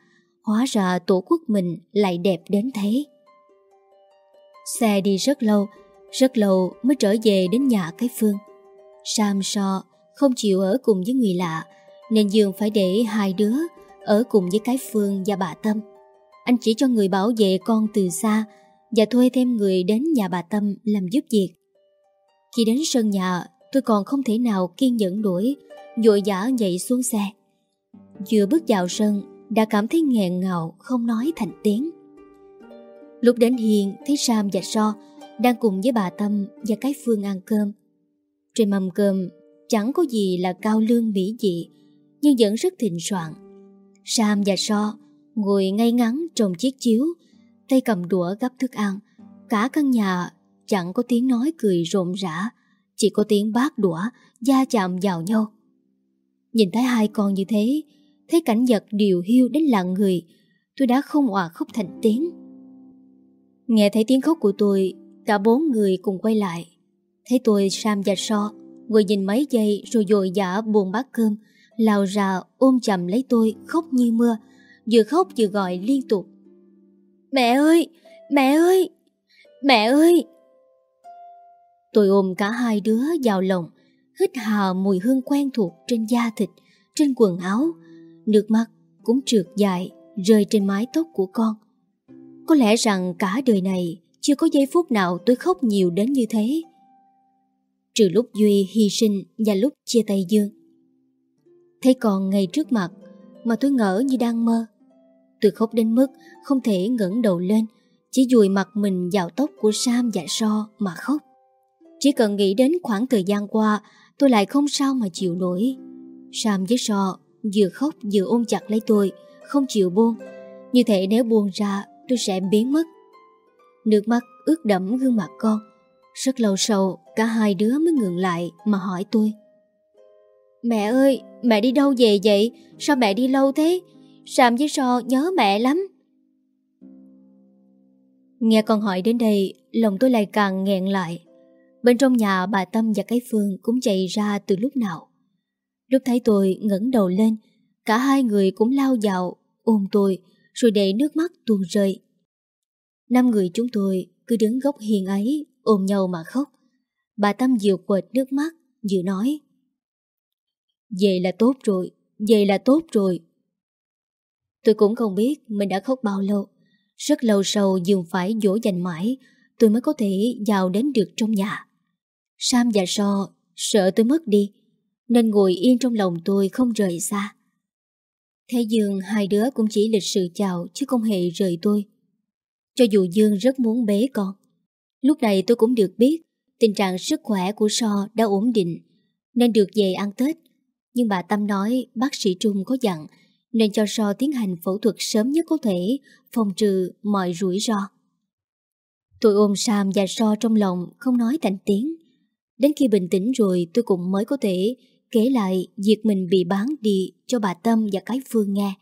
Hóa ra tổ quốc mình lại đẹp đến thế. Xe đi rất lâu, rất lâu mới trở về đến nhà cái Phương. Sam so không chịu ở cùng với người lạ, nên Dương phải để hai đứa ở cùng với cái Phương và bà Tâm. Anh chỉ cho người bảo vệ con từ xa và thuê thêm người đến nhà bà Tâm làm giúp việc. Khi đến sân nhà, tôi còn không thể nào kiên nhẫn đuổi, dội dã nhảy xuống xe. Vừa bước vào sân, đã cảm thấy nghẹn ngào không nói thành tiếng. Lúc đến Hiền thấy Sam và So đang cùng với bà Tâm và cái Phương ăn cơm. Trên mâm cơm chẳng có gì là cao lương mỹ dị, nhưng vẫn rất thịnh soạn. Sam và So ngồi ngay ngắn trong chiếc chiếu, tay cầm đũa gấp thức ăn. Cả căn nhà chẳng có tiếng nói cười rộn rã, chỉ có tiếng bát đũa da chạm vào nhau. Nhìn thấy hai con như thế, thấy cảnh giật điều hiu đến lặng người, tôi đã không òa khóc thành tiếng. Nghe thấy tiếng khóc của tôi, cả bốn người cùng quay lại. Thấy tôi Sam và So, ngồi nhìn mấy giây rồi dội dã buồn bát cơm, lao ra ôm chầm lấy tôi khóc như mưa, vừa khóc vừa gọi liên tục. Mẹ ơi! Mẹ ơi! Mẹ ơi! Tôi ôm cả hai đứa vào lòng, hít hà mùi hương quen thuộc trên da thịt, trên quần áo. Nước mắt cũng trượt dài, rơi trên mái tóc của con. Có lẽ rằng cả đời này chưa có giây phút nào tôi khóc nhiều đến như thế. Trừ lúc Duy hy sinh và lúc chia tay Dương. Thấy con ngay trước mặt mà tôi ngỡ như đang mơ. Tôi khóc đến mức không thể ngẩng đầu lên, chỉ dùi mặt mình vào tóc của Sam và So mà khóc. Chỉ cần nghĩ đến khoảng thời gian qua, tôi lại không sao mà chịu nổi. Sam với So vừa khóc vừa ôm chặt lấy tôi, không chịu buông. Như thể nếu buông ra, tôi sẽ biến mất. Nước mắt ướt đẫm gương mặt con. Rất lâu sau, cả hai đứa mới ngừng lại mà hỏi tôi. Mẹ ơi, mẹ đi đâu về vậy? Sao mẹ đi lâu thế? Sam với So nhớ mẹ lắm. Nghe con hỏi đến đây, lòng tôi lại càng nghẹn lại. Bên trong nhà bà Tâm và cái Phương cũng chạy ra từ lúc nào. Lúc thấy tôi ngẩng đầu lên, cả hai người cũng lao vào, ôm tôi, rồi để nước mắt tuôn rơi. Năm người chúng tôi cứ đứng góc hiền ấy, ôm nhau mà khóc. Bà Tâm vừa quệt nước mắt, vừa nói. Vậy là tốt rồi, vậy là tốt rồi. Tôi cũng không biết mình đã khóc bao lâu. Rất lâu sau dường phải dỗ dành mãi, tôi mới có thể vào đến được trong nhà. Sam và So sợ tôi mất đi, nên ngồi yên trong lòng tôi không rời xa. Thế Dương hai đứa cũng chỉ lịch sự chào chứ không hề rời tôi. Cho dù Dương rất muốn bế con. Lúc này tôi cũng được biết tình trạng sức khỏe của So đã ổn định nên được về ăn Tết. Nhưng bà Tâm nói bác sĩ Trung có dặn nên cho So tiến hành phẫu thuật sớm nhất có thể phòng trừ mọi rủi ro. Tôi ôm Sam và So trong lòng không nói thành tiếng. Đến khi bình tĩnh rồi tôi cũng mới có thể kể lại việc mình bị bán đi cho bà Tâm và cái Phương nghe.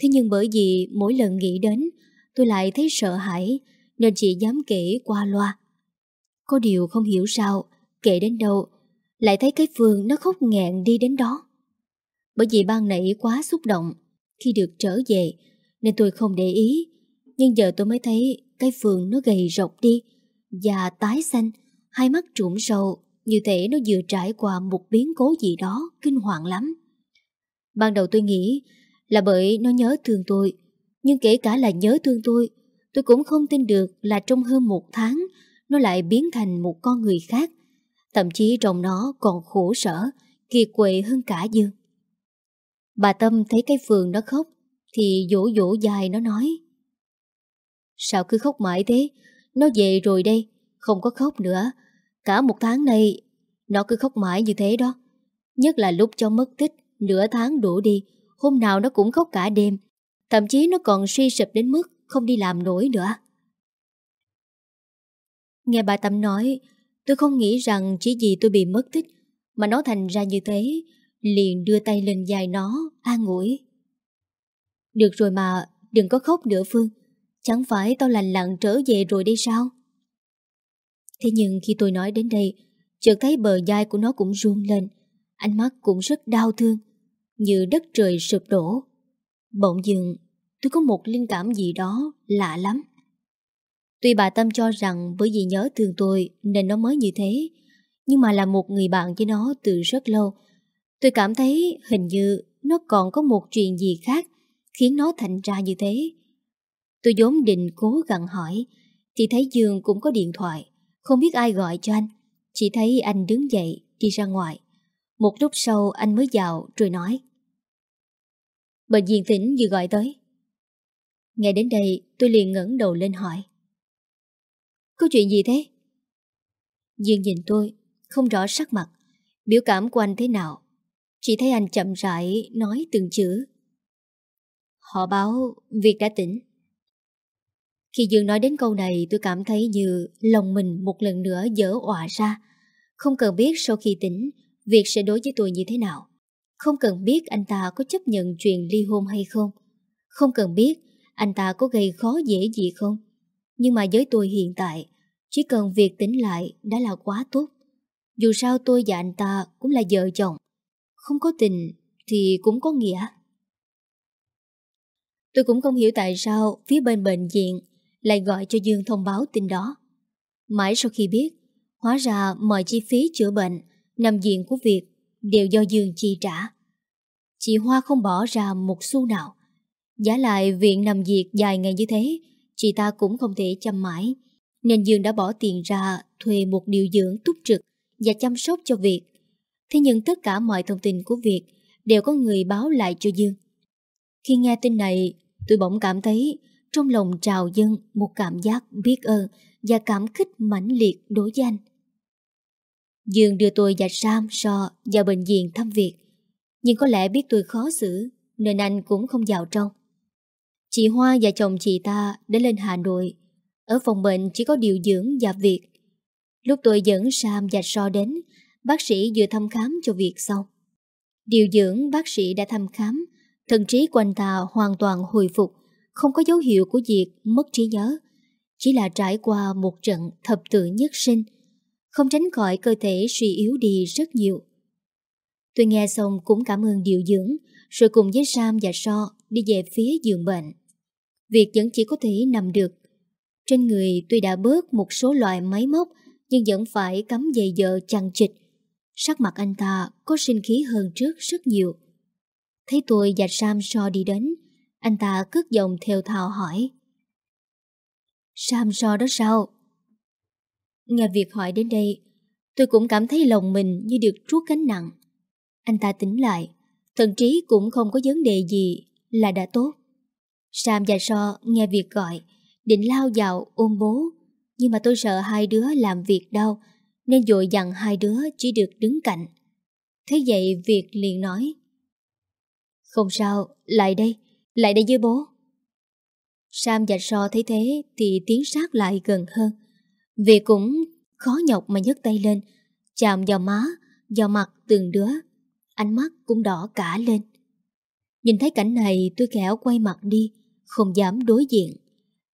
Thế nhưng bởi vì mỗi lần nghĩ đến, tôi lại thấy sợ hãi nên chỉ dám kể qua loa. Có điều không hiểu sao, kể đến đâu, lại thấy cái Phương nó khóc nghẹn đi đến đó. Bởi vì ban nãy quá xúc động khi được trở về nên tôi không để ý. Nhưng giờ tôi mới thấy cái Phương nó gầy rộc đi và tái xanh, hai mắt trũng sâu như thể nó vừa trải qua một biến cố gì đó kinh hoàng lắm. Ban đầu tôi nghĩ là bởi nó nhớ thương tôi, nhưng kể cả là nhớ thương tôi, tôi cũng không tin được là trong hơn một tháng nó lại biến thành một con người khác. Thậm chí trong nó còn khổ sở, kiệt quệ hơn cả Dương. Bà Tâm thấy cái phường nó khóc, thì dỗ dỗ dài nó nói. Sao cứ khóc mãi thế? Nó về rồi đây, không có khóc nữa. Cả một tháng nay, Nó cứ khóc mãi như thế đó. Nhất là lúc cháu mất tích, Nửa tháng đổ đi, Hôm nào nó cũng khóc cả đêm. Thậm chí nó còn suy sụp đến mức Không đi làm nổi nữa. Nghe bà Tâm nói, Tôi không nghĩ rằng chỉ vì tôi bị mất tích Mà nó thành ra như thế, Liền đưa tay lên dài nó, An ủi. Được rồi mà, đừng có khóc nữa Phương. Chẳng phải tao lành lặng trở về rồi đây sao? Thế nhưng khi tôi nói đến đây, chợt thấy bờ dai của nó cũng run lên, ánh mắt cũng rất đau thương, như đất trời sụp đổ. Bỗng dừng, tôi có một linh cảm gì đó lạ lắm. Tuy bà Tâm cho rằng bởi vì nhớ thương tôi nên nó mới như thế, nhưng mà là một người bạn với nó từ rất lâu. Tôi cảm thấy hình như nó còn có một chuyện gì khác khiến nó thành ra như thế. Tôi vốn định cố gắng hỏi, thì thấy Dương cũng có điện thoại, không biết ai gọi cho anh. Chỉ thấy anh đứng dậy, đi ra ngoài. Một lúc sau anh mới vào rồi nói. Bệnh viện tỉnh vừa gọi tới. Nghe đến đây tôi liền ngẩng đầu lên hỏi. Có chuyện gì thế? Dương nhìn tôi, không rõ sắc mặt, biểu cảm của anh thế nào. Chỉ thấy anh chậm rãi nói từng chữ. Họ báo việc đã tỉnh. Khi Dương nói đến câu này tôi cảm thấy như lòng mình một lần nữa dở òa ra. Không cần biết sau khi tỉnh, việc sẽ đối với tôi như thế nào. Không cần biết anh ta có chấp nhận chuyện ly hôn hay không. Không cần biết anh ta có gây khó dễ gì không. Nhưng mà với tôi hiện tại, chỉ cần việc tỉnh lại đã là quá tốt. Dù sao tôi và anh ta cũng là vợ chồng. Không có tình thì cũng có nghĩa. Tôi cũng không hiểu tại sao phía bên bệnh viện lại gọi cho Dương thông báo tin đó. Mãi sau khi biết, hóa ra mọi chi phí chữa bệnh, nằm viện của việc đều do Dương chi trả. Chị Hoa không bỏ ra một xu nào. Giá lại viện nằm việc dài ngày như thế, chị ta cũng không thể chăm mãi, nên Dương đã bỏ tiền ra thuê một điều dưỡng túc trực và chăm sóc cho việc. Thế nhưng tất cả mọi thông tin của việc đều có người báo lại cho Dương. Khi nghe tin này, tôi bỗng cảm thấy trong lòng trào dân một cảm giác biết ơn và cảm kích mãnh liệt đối với anh. Dương đưa tôi và Sam so vào bệnh viện thăm việc. Nhưng có lẽ biết tôi khó xử nên anh cũng không vào trong. Chị Hoa và chồng chị ta đã lên Hà Nội. Ở phòng bệnh chỉ có điều dưỡng và việc. Lúc tôi dẫn Sam và So đến, bác sĩ vừa thăm khám cho việc xong. Điều dưỡng bác sĩ đã thăm khám, thần trí của anh ta hoàn toàn hồi phục, không có dấu hiệu của việc mất trí nhớ. Chỉ là trải qua một trận thập tự nhất sinh, không tránh khỏi cơ thể suy yếu đi rất nhiều. Tôi nghe xong cũng cảm ơn điều dưỡng, rồi cùng với Sam và So đi về phía giường bệnh. Việc vẫn chỉ có thể nằm được. Trên người tôi đã bớt một số loại máy móc, nhưng vẫn phải cắm giày dợ chằng chịch. Sắc mặt anh ta có sinh khí hơn trước rất nhiều. Thấy tôi và Sam So đi đến, anh ta cất giọng theo thào hỏi. Sam So đó sao? Nghe việc hỏi đến đây, tôi cũng cảm thấy lòng mình như được trút cánh nặng. Anh ta tỉnh lại, thần trí cũng không có vấn đề gì là đã tốt. Sam và So nghe việc gọi, định lao vào ôm bố, nhưng mà tôi sợ hai đứa làm việc đau, nên dội dặn hai đứa chỉ được đứng cạnh. Thế vậy Việt liền nói Không sao, lại đây, lại đây với bố. Sam và So thấy thế thì tiến sát lại gần hơn. vì cũng khó nhọc mà nhấc tay lên, chạm vào má, vào mặt từng đứa. Ánh mắt cũng đỏ cả lên. Nhìn thấy cảnh này tôi khéo quay mặt đi, không dám đối diện.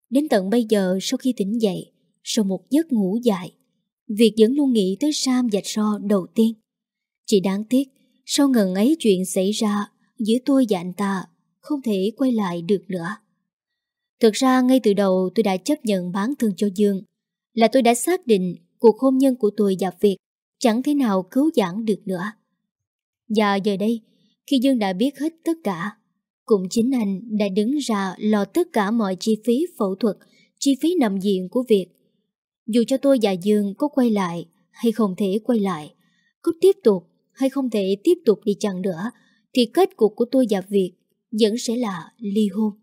Đến tận bây giờ sau khi tỉnh dậy, sau một giấc ngủ dài, Việc vẫn luôn nghĩ tới Sam và So đầu tiên. Chỉ đáng tiếc, sau ngần ấy chuyện xảy ra giữa tôi và anh ta không thể quay lại được nữa. Thực ra ngay từ đầu tôi đã chấp nhận bán thân cho Dương, là tôi đã xác định cuộc hôn nhân của tôi và Việt chẳng thể nào cứu giãn được nữa. Và giờ đây, khi Dương đã biết hết tất cả, cũng chính anh đã đứng ra lo tất cả mọi chi phí phẫu thuật, chi phí nằm viện của Việt. Dù cho tôi và Dương có quay lại hay không thể quay lại, có tiếp tục hay không thể tiếp tục đi chăng nữa, thì kết cục của tôi và Việt vẫn sẽ là ly hôn.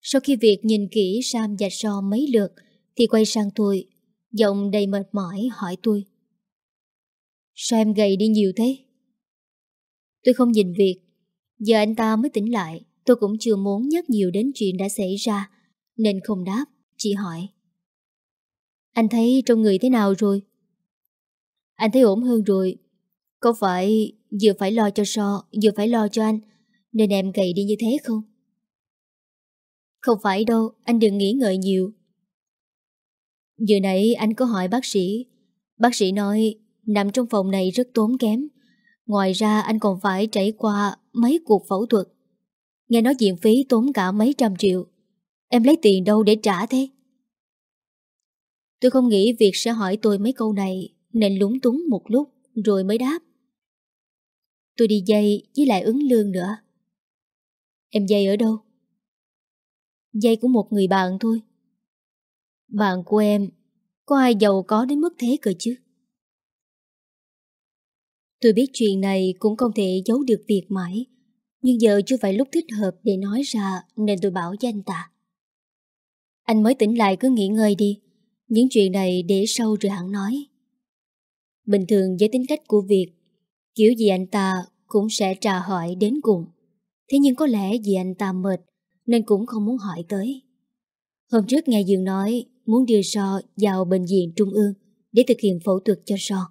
Sau khi việc nhìn kỹ Sam và So mấy lượt, thì quay sang tôi, giọng đầy mệt mỏi hỏi tôi. Sao em gầy đi nhiều thế? Tôi không nhìn việc. giờ anh ta mới tỉnh lại, tôi cũng chưa muốn nhắc nhiều đến chuyện đã xảy ra, nên không đáp, chỉ hỏi. Anh thấy trong người thế nào rồi? Anh thấy ổn hơn rồi. Có phải vừa phải lo cho So, vừa phải lo cho anh, nên em gầy đi như thế không? Không phải đâu, anh đừng nghĩ ngợi nhiều. Vừa nãy anh có hỏi bác sĩ. Bác sĩ nói nằm trong phòng này rất tốn kém. Ngoài ra anh còn phải trải qua mấy cuộc phẫu thuật. Nghe nói viện phí tốn cả mấy trăm triệu Em lấy tiền đâu để trả thế Tôi không nghĩ việc sẽ hỏi tôi mấy câu này Nên lúng túng một lúc Rồi mới đáp Tôi đi dây với lại ứng lương nữa Em dây ở đâu? Dây của một người bạn thôi. Bạn của em, Có ai giàu có đến mức thế cơ chứ? Tôi biết chuyện này cũng không thể giấu được việc mãi, Nhưng giờ chưa phải lúc thích hợp để nói ra Nên tôi bảo với anh ta. Anh mới tỉnh lại cứ nghỉ ngơi đi, Những chuyện này để sau rồi hẳn nói. Bình thường với tính cách của việc, Kiểu gì anh ta cũng sẽ trà hỏi đến cùng. Thế nhưng có lẽ vì anh ta mệt, Nên cũng không muốn hỏi tới. Hôm trước nghe Dương nói Muốn đưa So vào bệnh viện trung ương Để thực hiện phẫu thuật cho So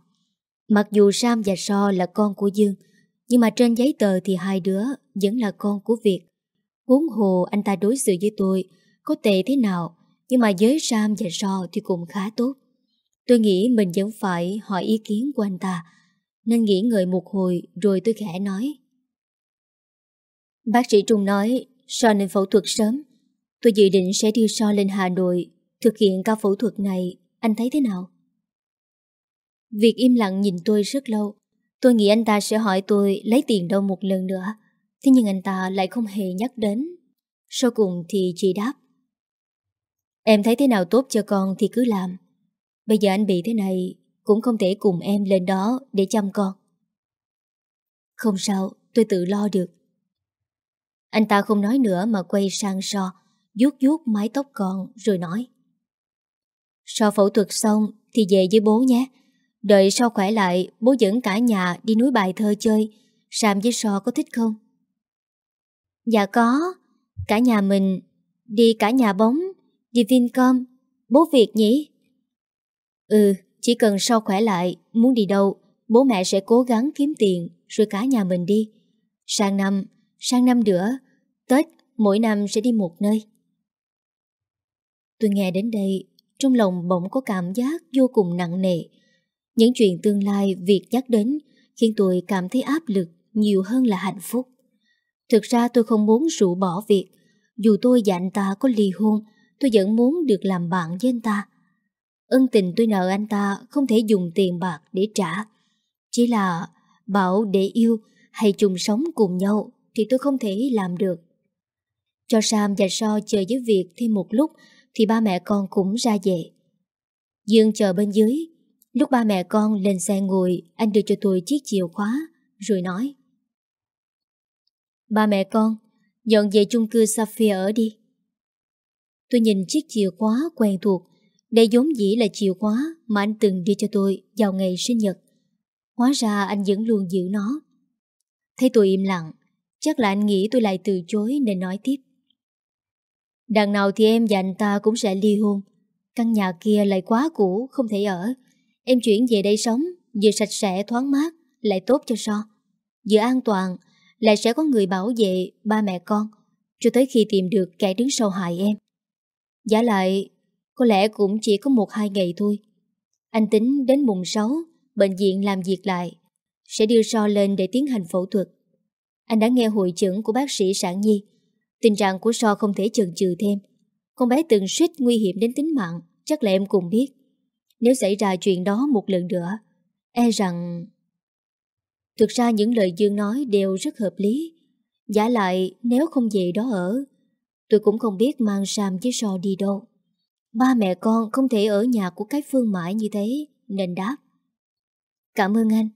Mặc dù Sam và So là con của Dương, Nhưng mà trên giấy tờ thì hai đứa Vẫn là con của Việt. Huống hồ anh ta đối xử với tôi Có tệ thế nào, Nhưng mà với Sam và So thì cũng khá tốt. Tôi nghĩ mình vẫn phải hỏi ý kiến của anh ta, Nên nghĩ ngợi một hồi Rồi tôi khẽ nói. Bác sĩ Trung nói So nên phẫu thuật sớm. Tôi dự định sẽ đưa So lên Hà Nội Thực hiện ca phẫu thuật này. Anh thấy thế nào? Việc im lặng nhìn tôi rất lâu. Tôi nghĩ anh ta sẽ hỏi tôi lấy tiền đâu một lần nữa. Thế nhưng anh ta lại không hề nhắc đến. Sau cùng thì chị đáp, Em thấy thế nào tốt cho con thì cứ làm. Bây giờ anh bị thế này, Cũng không thể cùng em lên đó để chăm con. Không sao, tôi tự lo được. Anh ta không nói nữa mà quay sang So vuốt vuốt mái tóc con, rồi nói. So phẫu thuật xong thì về với bố nhé. Đợi sau khỏe lại, Bố dẫn cả nhà đi núi bài thơ chơi. Sam với So có thích không? Dạ có. Cả nhà mình Đi cả nhà bóng, Đi Vincom. Bố Việt nhỉ? Ừ Chỉ cần So khỏe lại, Muốn đi đâu, Bố mẹ sẽ cố gắng kiếm tiền, Rồi cả nhà mình đi. Sang năm Sang năm nữa Tết mỗi năm sẽ đi một nơi Tôi nghe đến đây Trong lòng bỗng có cảm giác vô cùng nặng nề những chuyện tương lai việc nhắc đến khiến tôi cảm thấy áp lực nhiều hơn là hạnh phúc. Thực ra tôi không muốn rủ bỏ việc. Dù tôi và anh ta có ly hôn, tôi vẫn muốn được làm bạn với anh ta. Ân tình tôi nợ anh ta không thể dùng tiền bạc để trả. Chỉ là bảo để yêu hay chung sống cùng nhau thì tôi không thể làm được. Cho Sam và So chờ với việc thêm một lúc thì ba mẹ con cũng ra về. Dương chờ bên dưới Lúc ba mẹ con lên xe ngồi, anh đưa cho tôi chiếc chìa khóa, rồi nói. Ba mẹ con, dọn về chung cư Sapphire ở đi. Tôi nhìn chiếc chìa khóa quen thuộc, đây giống dĩ là chìa khóa mà anh từng đưa cho tôi vào ngày sinh nhật. Hóa ra anh vẫn luôn giữ nó. Thấy tôi im lặng, chắc là anh nghĩ tôi lại từ chối nên nói tiếp. Đằng nào thì em và anh ta cũng sẽ ly hôn. Căn nhà kia lại quá cũ, không thể ở. Em chuyển về đây sống Vừa sạch sẽ thoáng mát Lại tốt cho So Vừa an toàn Lại sẽ có người bảo vệ ba mẹ con Cho tới khi tìm được kẻ đứng sau hại em Giả lại Có lẽ cũng chỉ có một hai ngày thôi Anh tính đến mùng 6 Bệnh viện làm việc lại Sẽ đưa So lên để tiến hành phẫu thuật anh đã nghe hội chẩn của bác sĩ sản nhi. Tình trạng của So không thể chần chừ thêm. Con bé từng suýt nguy hiểm đến tính mạng, Chắc là em cũng biết. Nếu xảy ra chuyện đó một lần nữa E rằng Thực ra những lời Dương nói đều rất hợp lý. Giả lại, nếu không về đó ở, Tôi cũng không biết mang Sam với So đi đâu. Ba mẹ con không thể ở nhà của cái Phương mãi như thế, Nên đáp. Cảm ơn anh.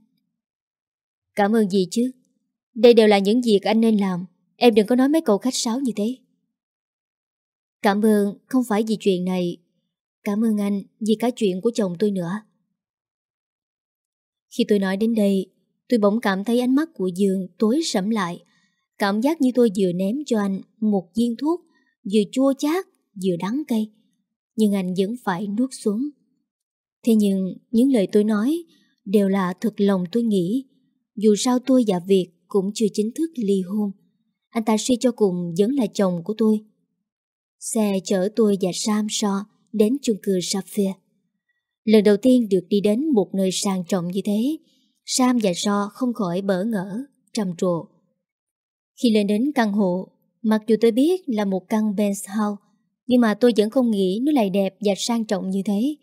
Cảm ơn gì chứ? Đây đều là những việc anh nên làm Em đừng có nói mấy câu khách sáo như thế Cảm ơn không phải vì chuyện này Cảm ơn anh vì cả chuyện của chồng tôi nữa. Khi tôi nói đến đây, tôi bỗng cảm thấy ánh mắt của Dương tối sẫm lại. Cảm giác như tôi vừa ném cho anh một viên thuốc, vừa chua chát, vừa đắng cay. Nhưng anh vẫn phải nuốt xuống. Thế nhưng những lời tôi nói đều là thật lòng tôi nghĩ. Dù sao tôi và Việt cũng chưa chính thức ly hôn. Anh ta suy cho cùng vẫn là chồng của tôi. Xe chở tôi và Sam so đến chung cư Sapphire. Lần đầu tiên được đi đến một nơi sang trọng như thế, Sam và So không khỏi bỡ ngỡ, trầm trồ. Khi lên đến căn hộ, Mặc dù tôi biết là một căn penthouse, nhưng mà tôi vẫn không nghĩ nó lại đẹp và sang trọng như thế.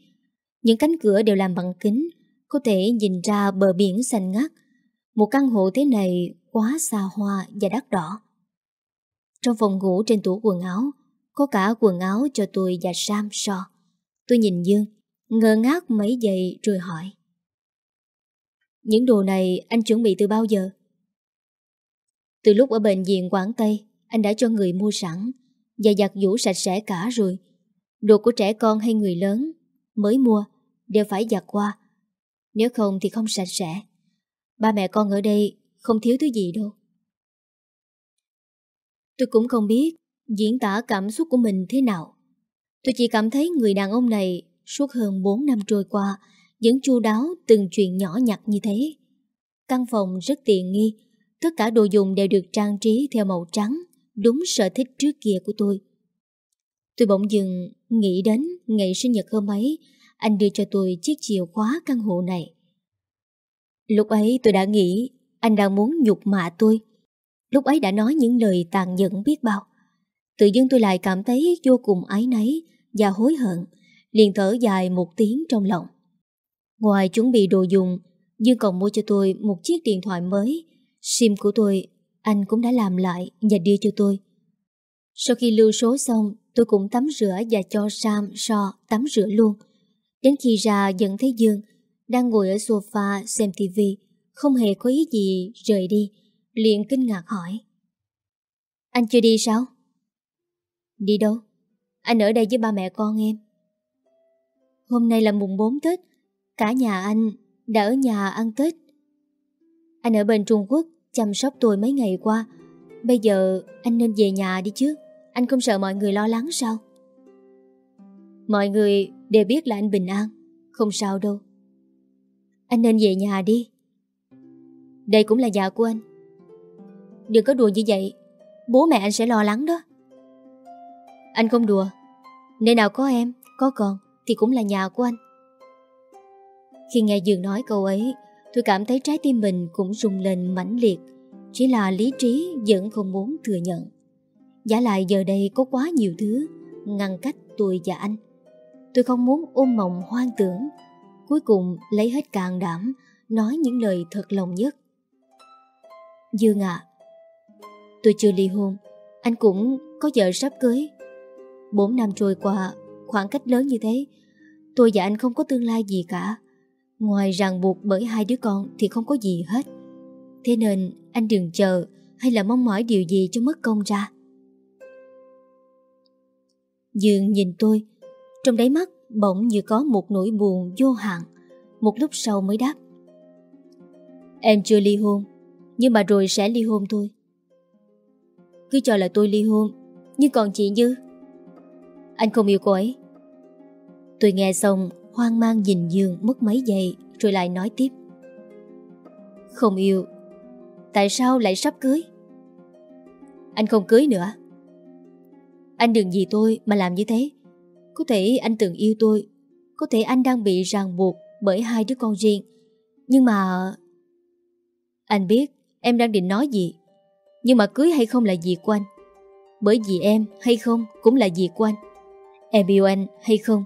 Những cánh cửa đều làm bằng kính, có thể nhìn ra bờ biển xanh ngắt. Một căn hộ thế này quá xa hoa và đắt đỏ. Trong phòng ngủ trên tủ quần áo, có cả quần áo cho tôi và Sam so. Tôi nhìn Dương, ngơ ngác mấy giây rồi hỏi. Những đồ này anh chuẩn bị từ bao giờ? Từ lúc ở bệnh viện Quảng Tây, anh đã cho người mua sẵn và giặt vũ sạch sẽ cả rồi. Đồ của trẻ con hay người lớn mới mua đều phải giặt qua. Nếu không thì không sạch sẽ. Ba mẹ con ở đây không thiếu thứ gì đâu. Tôi cũng không biết diễn tả cảm xúc của mình thế nào. Tôi chỉ cảm thấy người đàn ông này suốt hơn 4 năm trôi qua vẫn chu đáo từng chuyện nhỏ nhặt như thế. Căn phòng rất tiện nghi, tất cả đồ dùng đều được trang trí theo màu trắng, đúng sở thích trước kia của tôi. Tôi bỗng dừng nghĩ đến ngày sinh nhật hôm ấy, anh đưa cho tôi chiếc chìa khóa căn hộ này. Lúc ấy tôi đã nghĩ anh đang muốn nhục mạ tôi. Lúc ấy đã nói những lời tàn nhẫn biết bao. Tự dưng tôi lại cảm thấy vô cùng ái náy và hối hận, liền thở dài một tiếng trong lòng. Ngoài chuẩn bị đồ dùng, Dương còn mua cho tôi một chiếc điện thoại mới. SIM của tôi, anh cũng đã làm lại và đưa cho tôi. Sau khi lưu số xong, tôi cũng tắm rửa và cho Sam, So tắm rửa luôn. Đến khi ra dẫn thấy Dương, đang ngồi ở sofa xem tivi, không hề có ý gì rời đi, liền kinh ngạc hỏi. Anh chưa đi sao? Đi đâu? Anh ở đây với ba mẹ con em. Hôm nay là mùng 4 Tết, cả nhà anh đã ở nhà ăn Tết. Anh ở bên Trung Quốc chăm sóc tôi mấy ngày qua, bây giờ anh nên về nhà đi chứ, anh không sợ mọi người lo lắng sao? Mọi người đều biết là anh bình an, không sao đâu. Anh nên về nhà đi. Đây cũng là nhà của anh. Đừng có đùa như vậy, bố mẹ anh sẽ lo lắng đó. Anh không đùa, nơi nào có em, có con thì cũng là nhà của anh. Khi nghe Dương nói câu ấy, tôi cảm thấy trái tim mình cũng rung lên mãnh liệt. Chỉ là lý trí vẫn không muốn thừa nhận. Giả lại giờ đây có quá nhiều thứ ngăn cách tôi và anh. Tôi không muốn ôm mộng hoang tưởng. Cuối cùng lấy hết càng đảm, nói những lời thật lòng nhất. Dương ạ, tôi chưa ly hôn, anh cũng có vợ sắp cưới. Bốn năm trôi qua, khoảng cách lớn như thế, tôi và anh không có tương lai gì cả. Ngoài ràng buộc bởi hai đứa con thì không có gì hết. Thế nên anh đừng chờ hay là mong mỏi điều gì cho mất công ra. Dương nhìn tôi, trong đáy mắt bỗng như có một nỗi buồn vô hạn. Một lúc sau mới đáp. Em chưa ly hôn, nhưng mà rồi sẽ ly hôn thôi. Cứ cho là tôi ly hôn, nhưng còn chị Như. Anh không yêu cô ấy. Tôi nghe xong hoang mang nhìn Dương mất mấy giây rồi lại nói tiếp. Không yêu, tại sao lại sắp cưới? Anh không cưới nữa. Anh đừng vì tôi mà làm như thế. Có thể anh từng yêu tôi, có thể anh đang bị ràng buộc bởi hai đứa con riêng. Nhưng mà... Anh biết em đang định nói gì. Nhưng mà cưới hay không là việc của anh. Bởi vì em hay không cũng là việc của anh. Em yêu anh hay không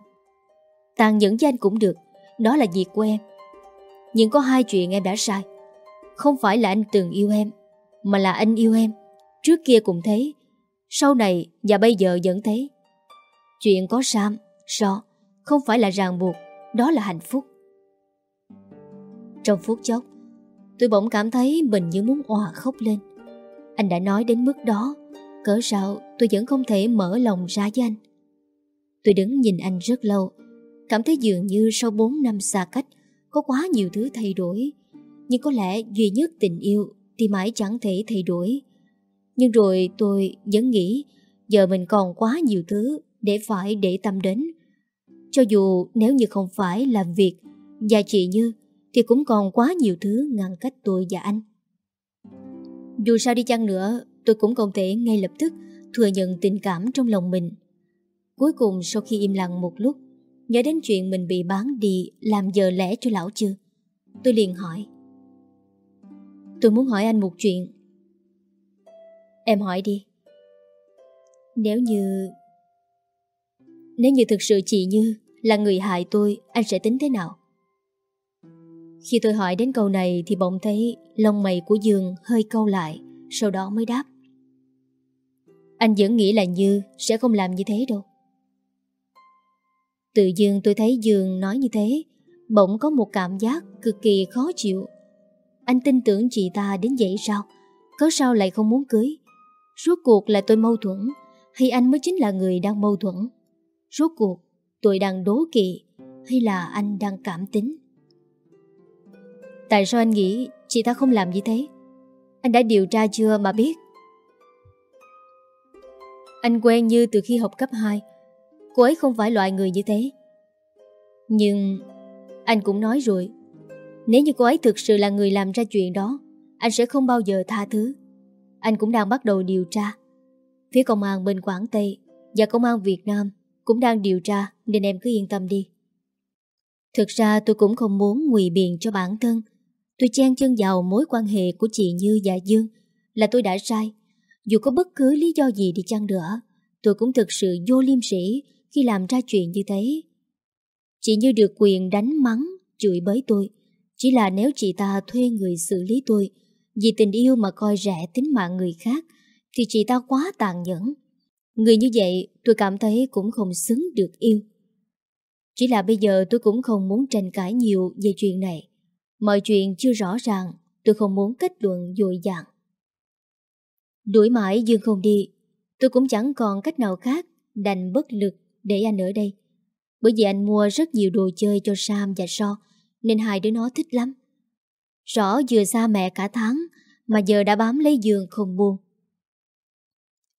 Tàn nhẫn với anh cũng được Đó là việc của em Nhưng có hai chuyện em đã sai Không phải là anh từng yêu em Mà là anh yêu em Trước kia cũng thế Sau này và bây giờ vẫn thế Chuyện có Sam, So Không phải là ràng buộc Đó là hạnh phúc. Trong phút chốc Tôi bỗng cảm thấy mình như muốn òa khóc lên. Anh đã nói đến mức đó Cỡ sao tôi vẫn không thể mở lòng ra với anh. Tôi đứng nhìn anh rất lâu Cảm thấy dường như sau 4 năm xa cách Có quá nhiều thứ thay đổi. Nhưng có lẽ duy nhất tình yêu Thì mãi chẳng thể thay đổi. Nhưng rồi tôi vẫn nghĩ Giờ mình còn quá nhiều thứ để phải để tâm đến. Cho dù nếu như không phải làm việc Và chị Như, Thì cũng còn quá nhiều thứ ngăn cách tôi và anh. Dù sao đi chăng nữa, Tôi cũng không thể ngay lập tức Thừa nhận tình cảm trong lòng mình. Cuối cùng sau khi im lặng một lúc, Nhớ đến chuyện mình bị bán đi Làm giờ lẽ cho lão chưa? Tôi liền hỏi. Tôi muốn hỏi anh một chuyện. Em hỏi đi. Nếu như... Nếu như thực sự chị Như là người hại tôi, anh sẽ tính thế nào? Khi tôi hỏi đến câu này thì bỗng thấy lông mày của Dương hơi câu lại, sau đó mới đáp. Anh vẫn nghĩ là Như sẽ không làm như thế đâu. Tự Dương tôi thấy Dương nói như thế, bỗng có một cảm giác cực kỳ khó chịu. Anh tin tưởng chị ta đến vậy sao? Có sao lại không muốn cưới? Rốt cuộc là tôi mâu thuẫn, hay anh mới chính là người đang mâu thuẫn? Rốt cuộc tôi đang đố kỵ, hay là anh đang cảm tính? Tại sao anh nghĩ chị ta không làm như thế? Anh đã điều tra chưa mà biết? Anh quen Như từ khi học cấp 2 Cô ấy không phải loại người như thế Nhưng Anh cũng nói rồi Nếu như cô ấy thực sự là người làm ra chuyện đó Anh sẽ không bao giờ tha thứ Anh cũng đang bắt đầu điều tra Phía công an bên Quảng Tây Và công an Việt Nam cũng đang điều tra, Nên em cứ yên tâm đi. Thực ra tôi cũng không muốn ngụy biện cho bản thân. Tôi chen chân vào mối quan hệ của chị Như và Dương Là tôi đã sai. Dù có bất cứ lý do gì đi chăng nữa, Tôi cũng thực sự vô liêm sĩ Khi làm ra chuyện như thế. Chị Như được quyền đánh mắng, Chửi bới tôi. Chỉ là nếu chị ta thuê người xử lý tôi, Vì tình yêu mà coi rẻ tính mạng người khác, Thì chị ta quá tàn nhẫn. Người như vậy tôi cảm thấy cũng không xứng được yêu Chỉ là bây giờ tôi cũng không muốn tranh cãi nhiều về chuyện này Mọi chuyện chưa rõ ràng, tôi không muốn kết luận dội dàng. Đuổi mãi Dương không đi, tôi cũng chẳng còn cách nào khác đành bất lực để anh ở đây. Bởi vì anh mua rất nhiều đồ chơi cho Sam và So, nên hai đứa nó thích lắm. Rõ vừa xa mẹ cả tháng, mà giờ đã bám lấy giường không buông.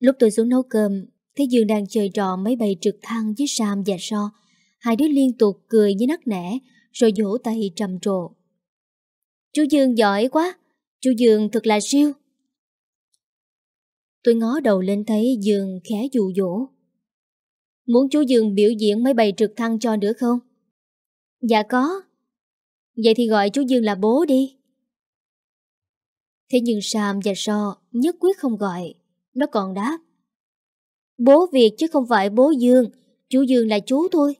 Lúc tôi xuống nấu cơm, thấy Dương đang chơi trò mấy bầy trực thăng với Sam và So. Hai đứa liên tục cười với nắc nẻ, rồi vỗ tay trầm trồ. Chú Dương giỏi quá, chú Dương thật là siêu. Tôi ngó đầu lên thấy Dương khẽ dụ dỗ. Muốn chú Dương biểu diễn mấy bày trực thăng cho nữa không? Dạ có. Vậy thì gọi chú Dương là bố đi. Thế nhưng Sam và So nhất quyết không gọi. Nó còn đáp. Bố Việt chứ không phải bố Dương. Chú Dương là chú thôi.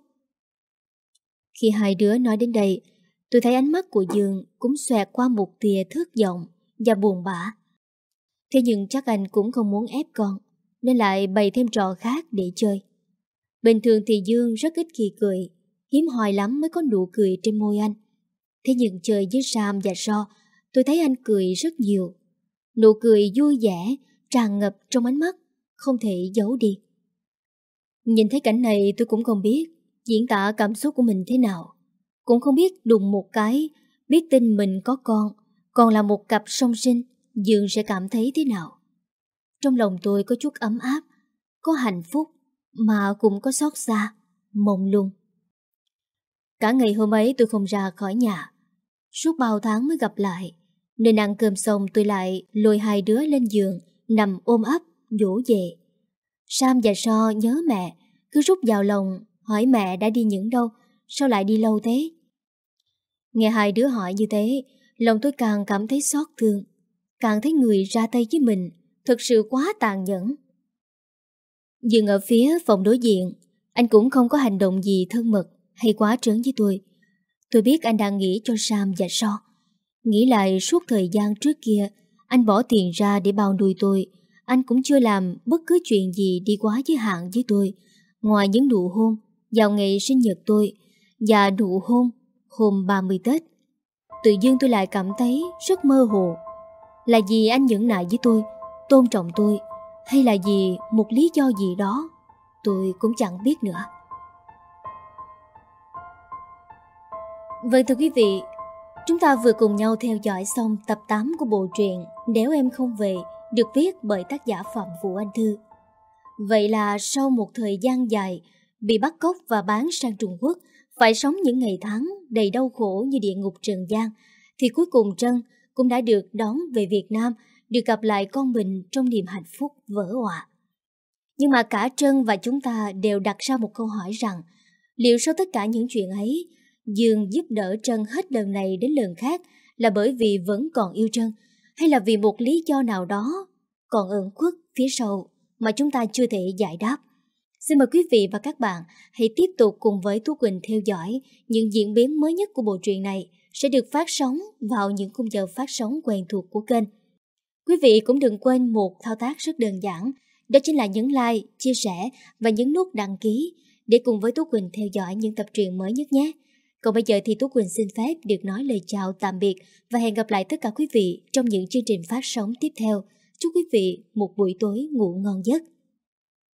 Khi hai đứa nói đến đây, Tôi thấy ánh mắt của Dương cũng xoẹt qua một tia thước giọng và buồn bã. Thế nhưng chắc anh cũng không muốn ép con, nên lại bày thêm trò khác để chơi. Bình thường thì Dương rất ít khi cười, hiếm hoài lắm mới có nụ cười trên môi anh. Thế nhưng chơi với Sam và So, tôi thấy anh cười rất nhiều. Nụ cười vui vẻ, tràn ngập trong ánh mắt, không thể giấu đi. Nhìn thấy cảnh này tôi cũng không biết diễn tả cảm xúc của mình thế nào. Cũng không biết đùng một cái Biết tin mình có con Còn là một cặp song sinh Dương sẽ cảm thấy thế nào Trong lòng tôi có chút ấm áp Có hạnh phúc Mà cũng có xót xa Mông lung Cả ngày hôm ấy tôi không ra khỏi nhà Suốt bao tháng mới gặp lại Nên ăn cơm xong tôi lại Lôi hai đứa lên giường Nằm ôm ấp, dỗ về. Sam và So nhớ mẹ Cứ rút vào lòng Hỏi mẹ đã đi những đâu Sao lại đi lâu thế? Nghe hai đứa hỏi như thế Lòng tôi càng cảm thấy xót thương Càng thấy người ra tay với mình thật sự quá tàn nhẫn. Dừng ở phía phòng đối diện Anh cũng không có hành động gì thân mật Hay quá trớn với tôi. Tôi biết anh đang nghĩ cho Sam và So Nghĩ lại suốt thời gian trước kia anh bỏ tiền ra để bao nuôi tôi Anh cũng chưa làm bất cứ chuyện gì đi quá giới hạn với tôi Ngoài những nụ hôn Vào ngày sinh nhật tôi và nụ hôn hôm 30 Tết. Tự dưng tôi lại cảm thấy rất mơ hồ. Là vì anh nhẫn nại với tôi, tôn trọng tôi, hay là vì một lý do gì đó, tôi cũng chẳng biết nữa. Vâng thưa quý vị, chúng ta vừa cùng nhau theo dõi xong tập 8 của bộ truyện Nếu em không về, được viết bởi tác giả Phạm Vũ Anh Thư. Vậy là sau một thời gian dài bị bắt cóc và bán sang Trung Quốc, phải sống những ngày tháng đầy đau khổ như địa ngục trần gian, thì cuối cùng Trân cũng đã được đón về Việt Nam, được gặp lại con mình trong niềm hạnh phúc vỡ hòa. Nhưng mà cả Trân và chúng ta đều đặt ra một câu hỏi rằng, liệu sau tất cả những chuyện ấy, Dương giúp đỡ Trân hết lần này đến lần khác là bởi vì vẫn còn yêu Trân, hay là vì một lý do nào đó còn ẩn khuất phía sau mà chúng ta chưa thể giải đáp. Xin mời quý vị và các bạn hãy tiếp tục cùng với Tú Quỳnh theo dõi những diễn biến mới nhất của bộ truyện này sẽ được phát sóng vào những khung giờ phát sóng quen thuộc của kênh. Quý vị cũng đừng quên một thao tác rất đơn giản, đó chính là nhấn like, chia sẻ và nhấn nút đăng ký để cùng với Tú Quỳnh theo dõi những tập truyện mới nhất nhé. Còn bây giờ thì Tú Quỳnh xin phép được nói lời chào tạm biệt và hẹn gặp lại tất cả quý vị trong những chương trình phát sóng tiếp theo. Chúc quý vị một buổi tối ngủ ngon giấc.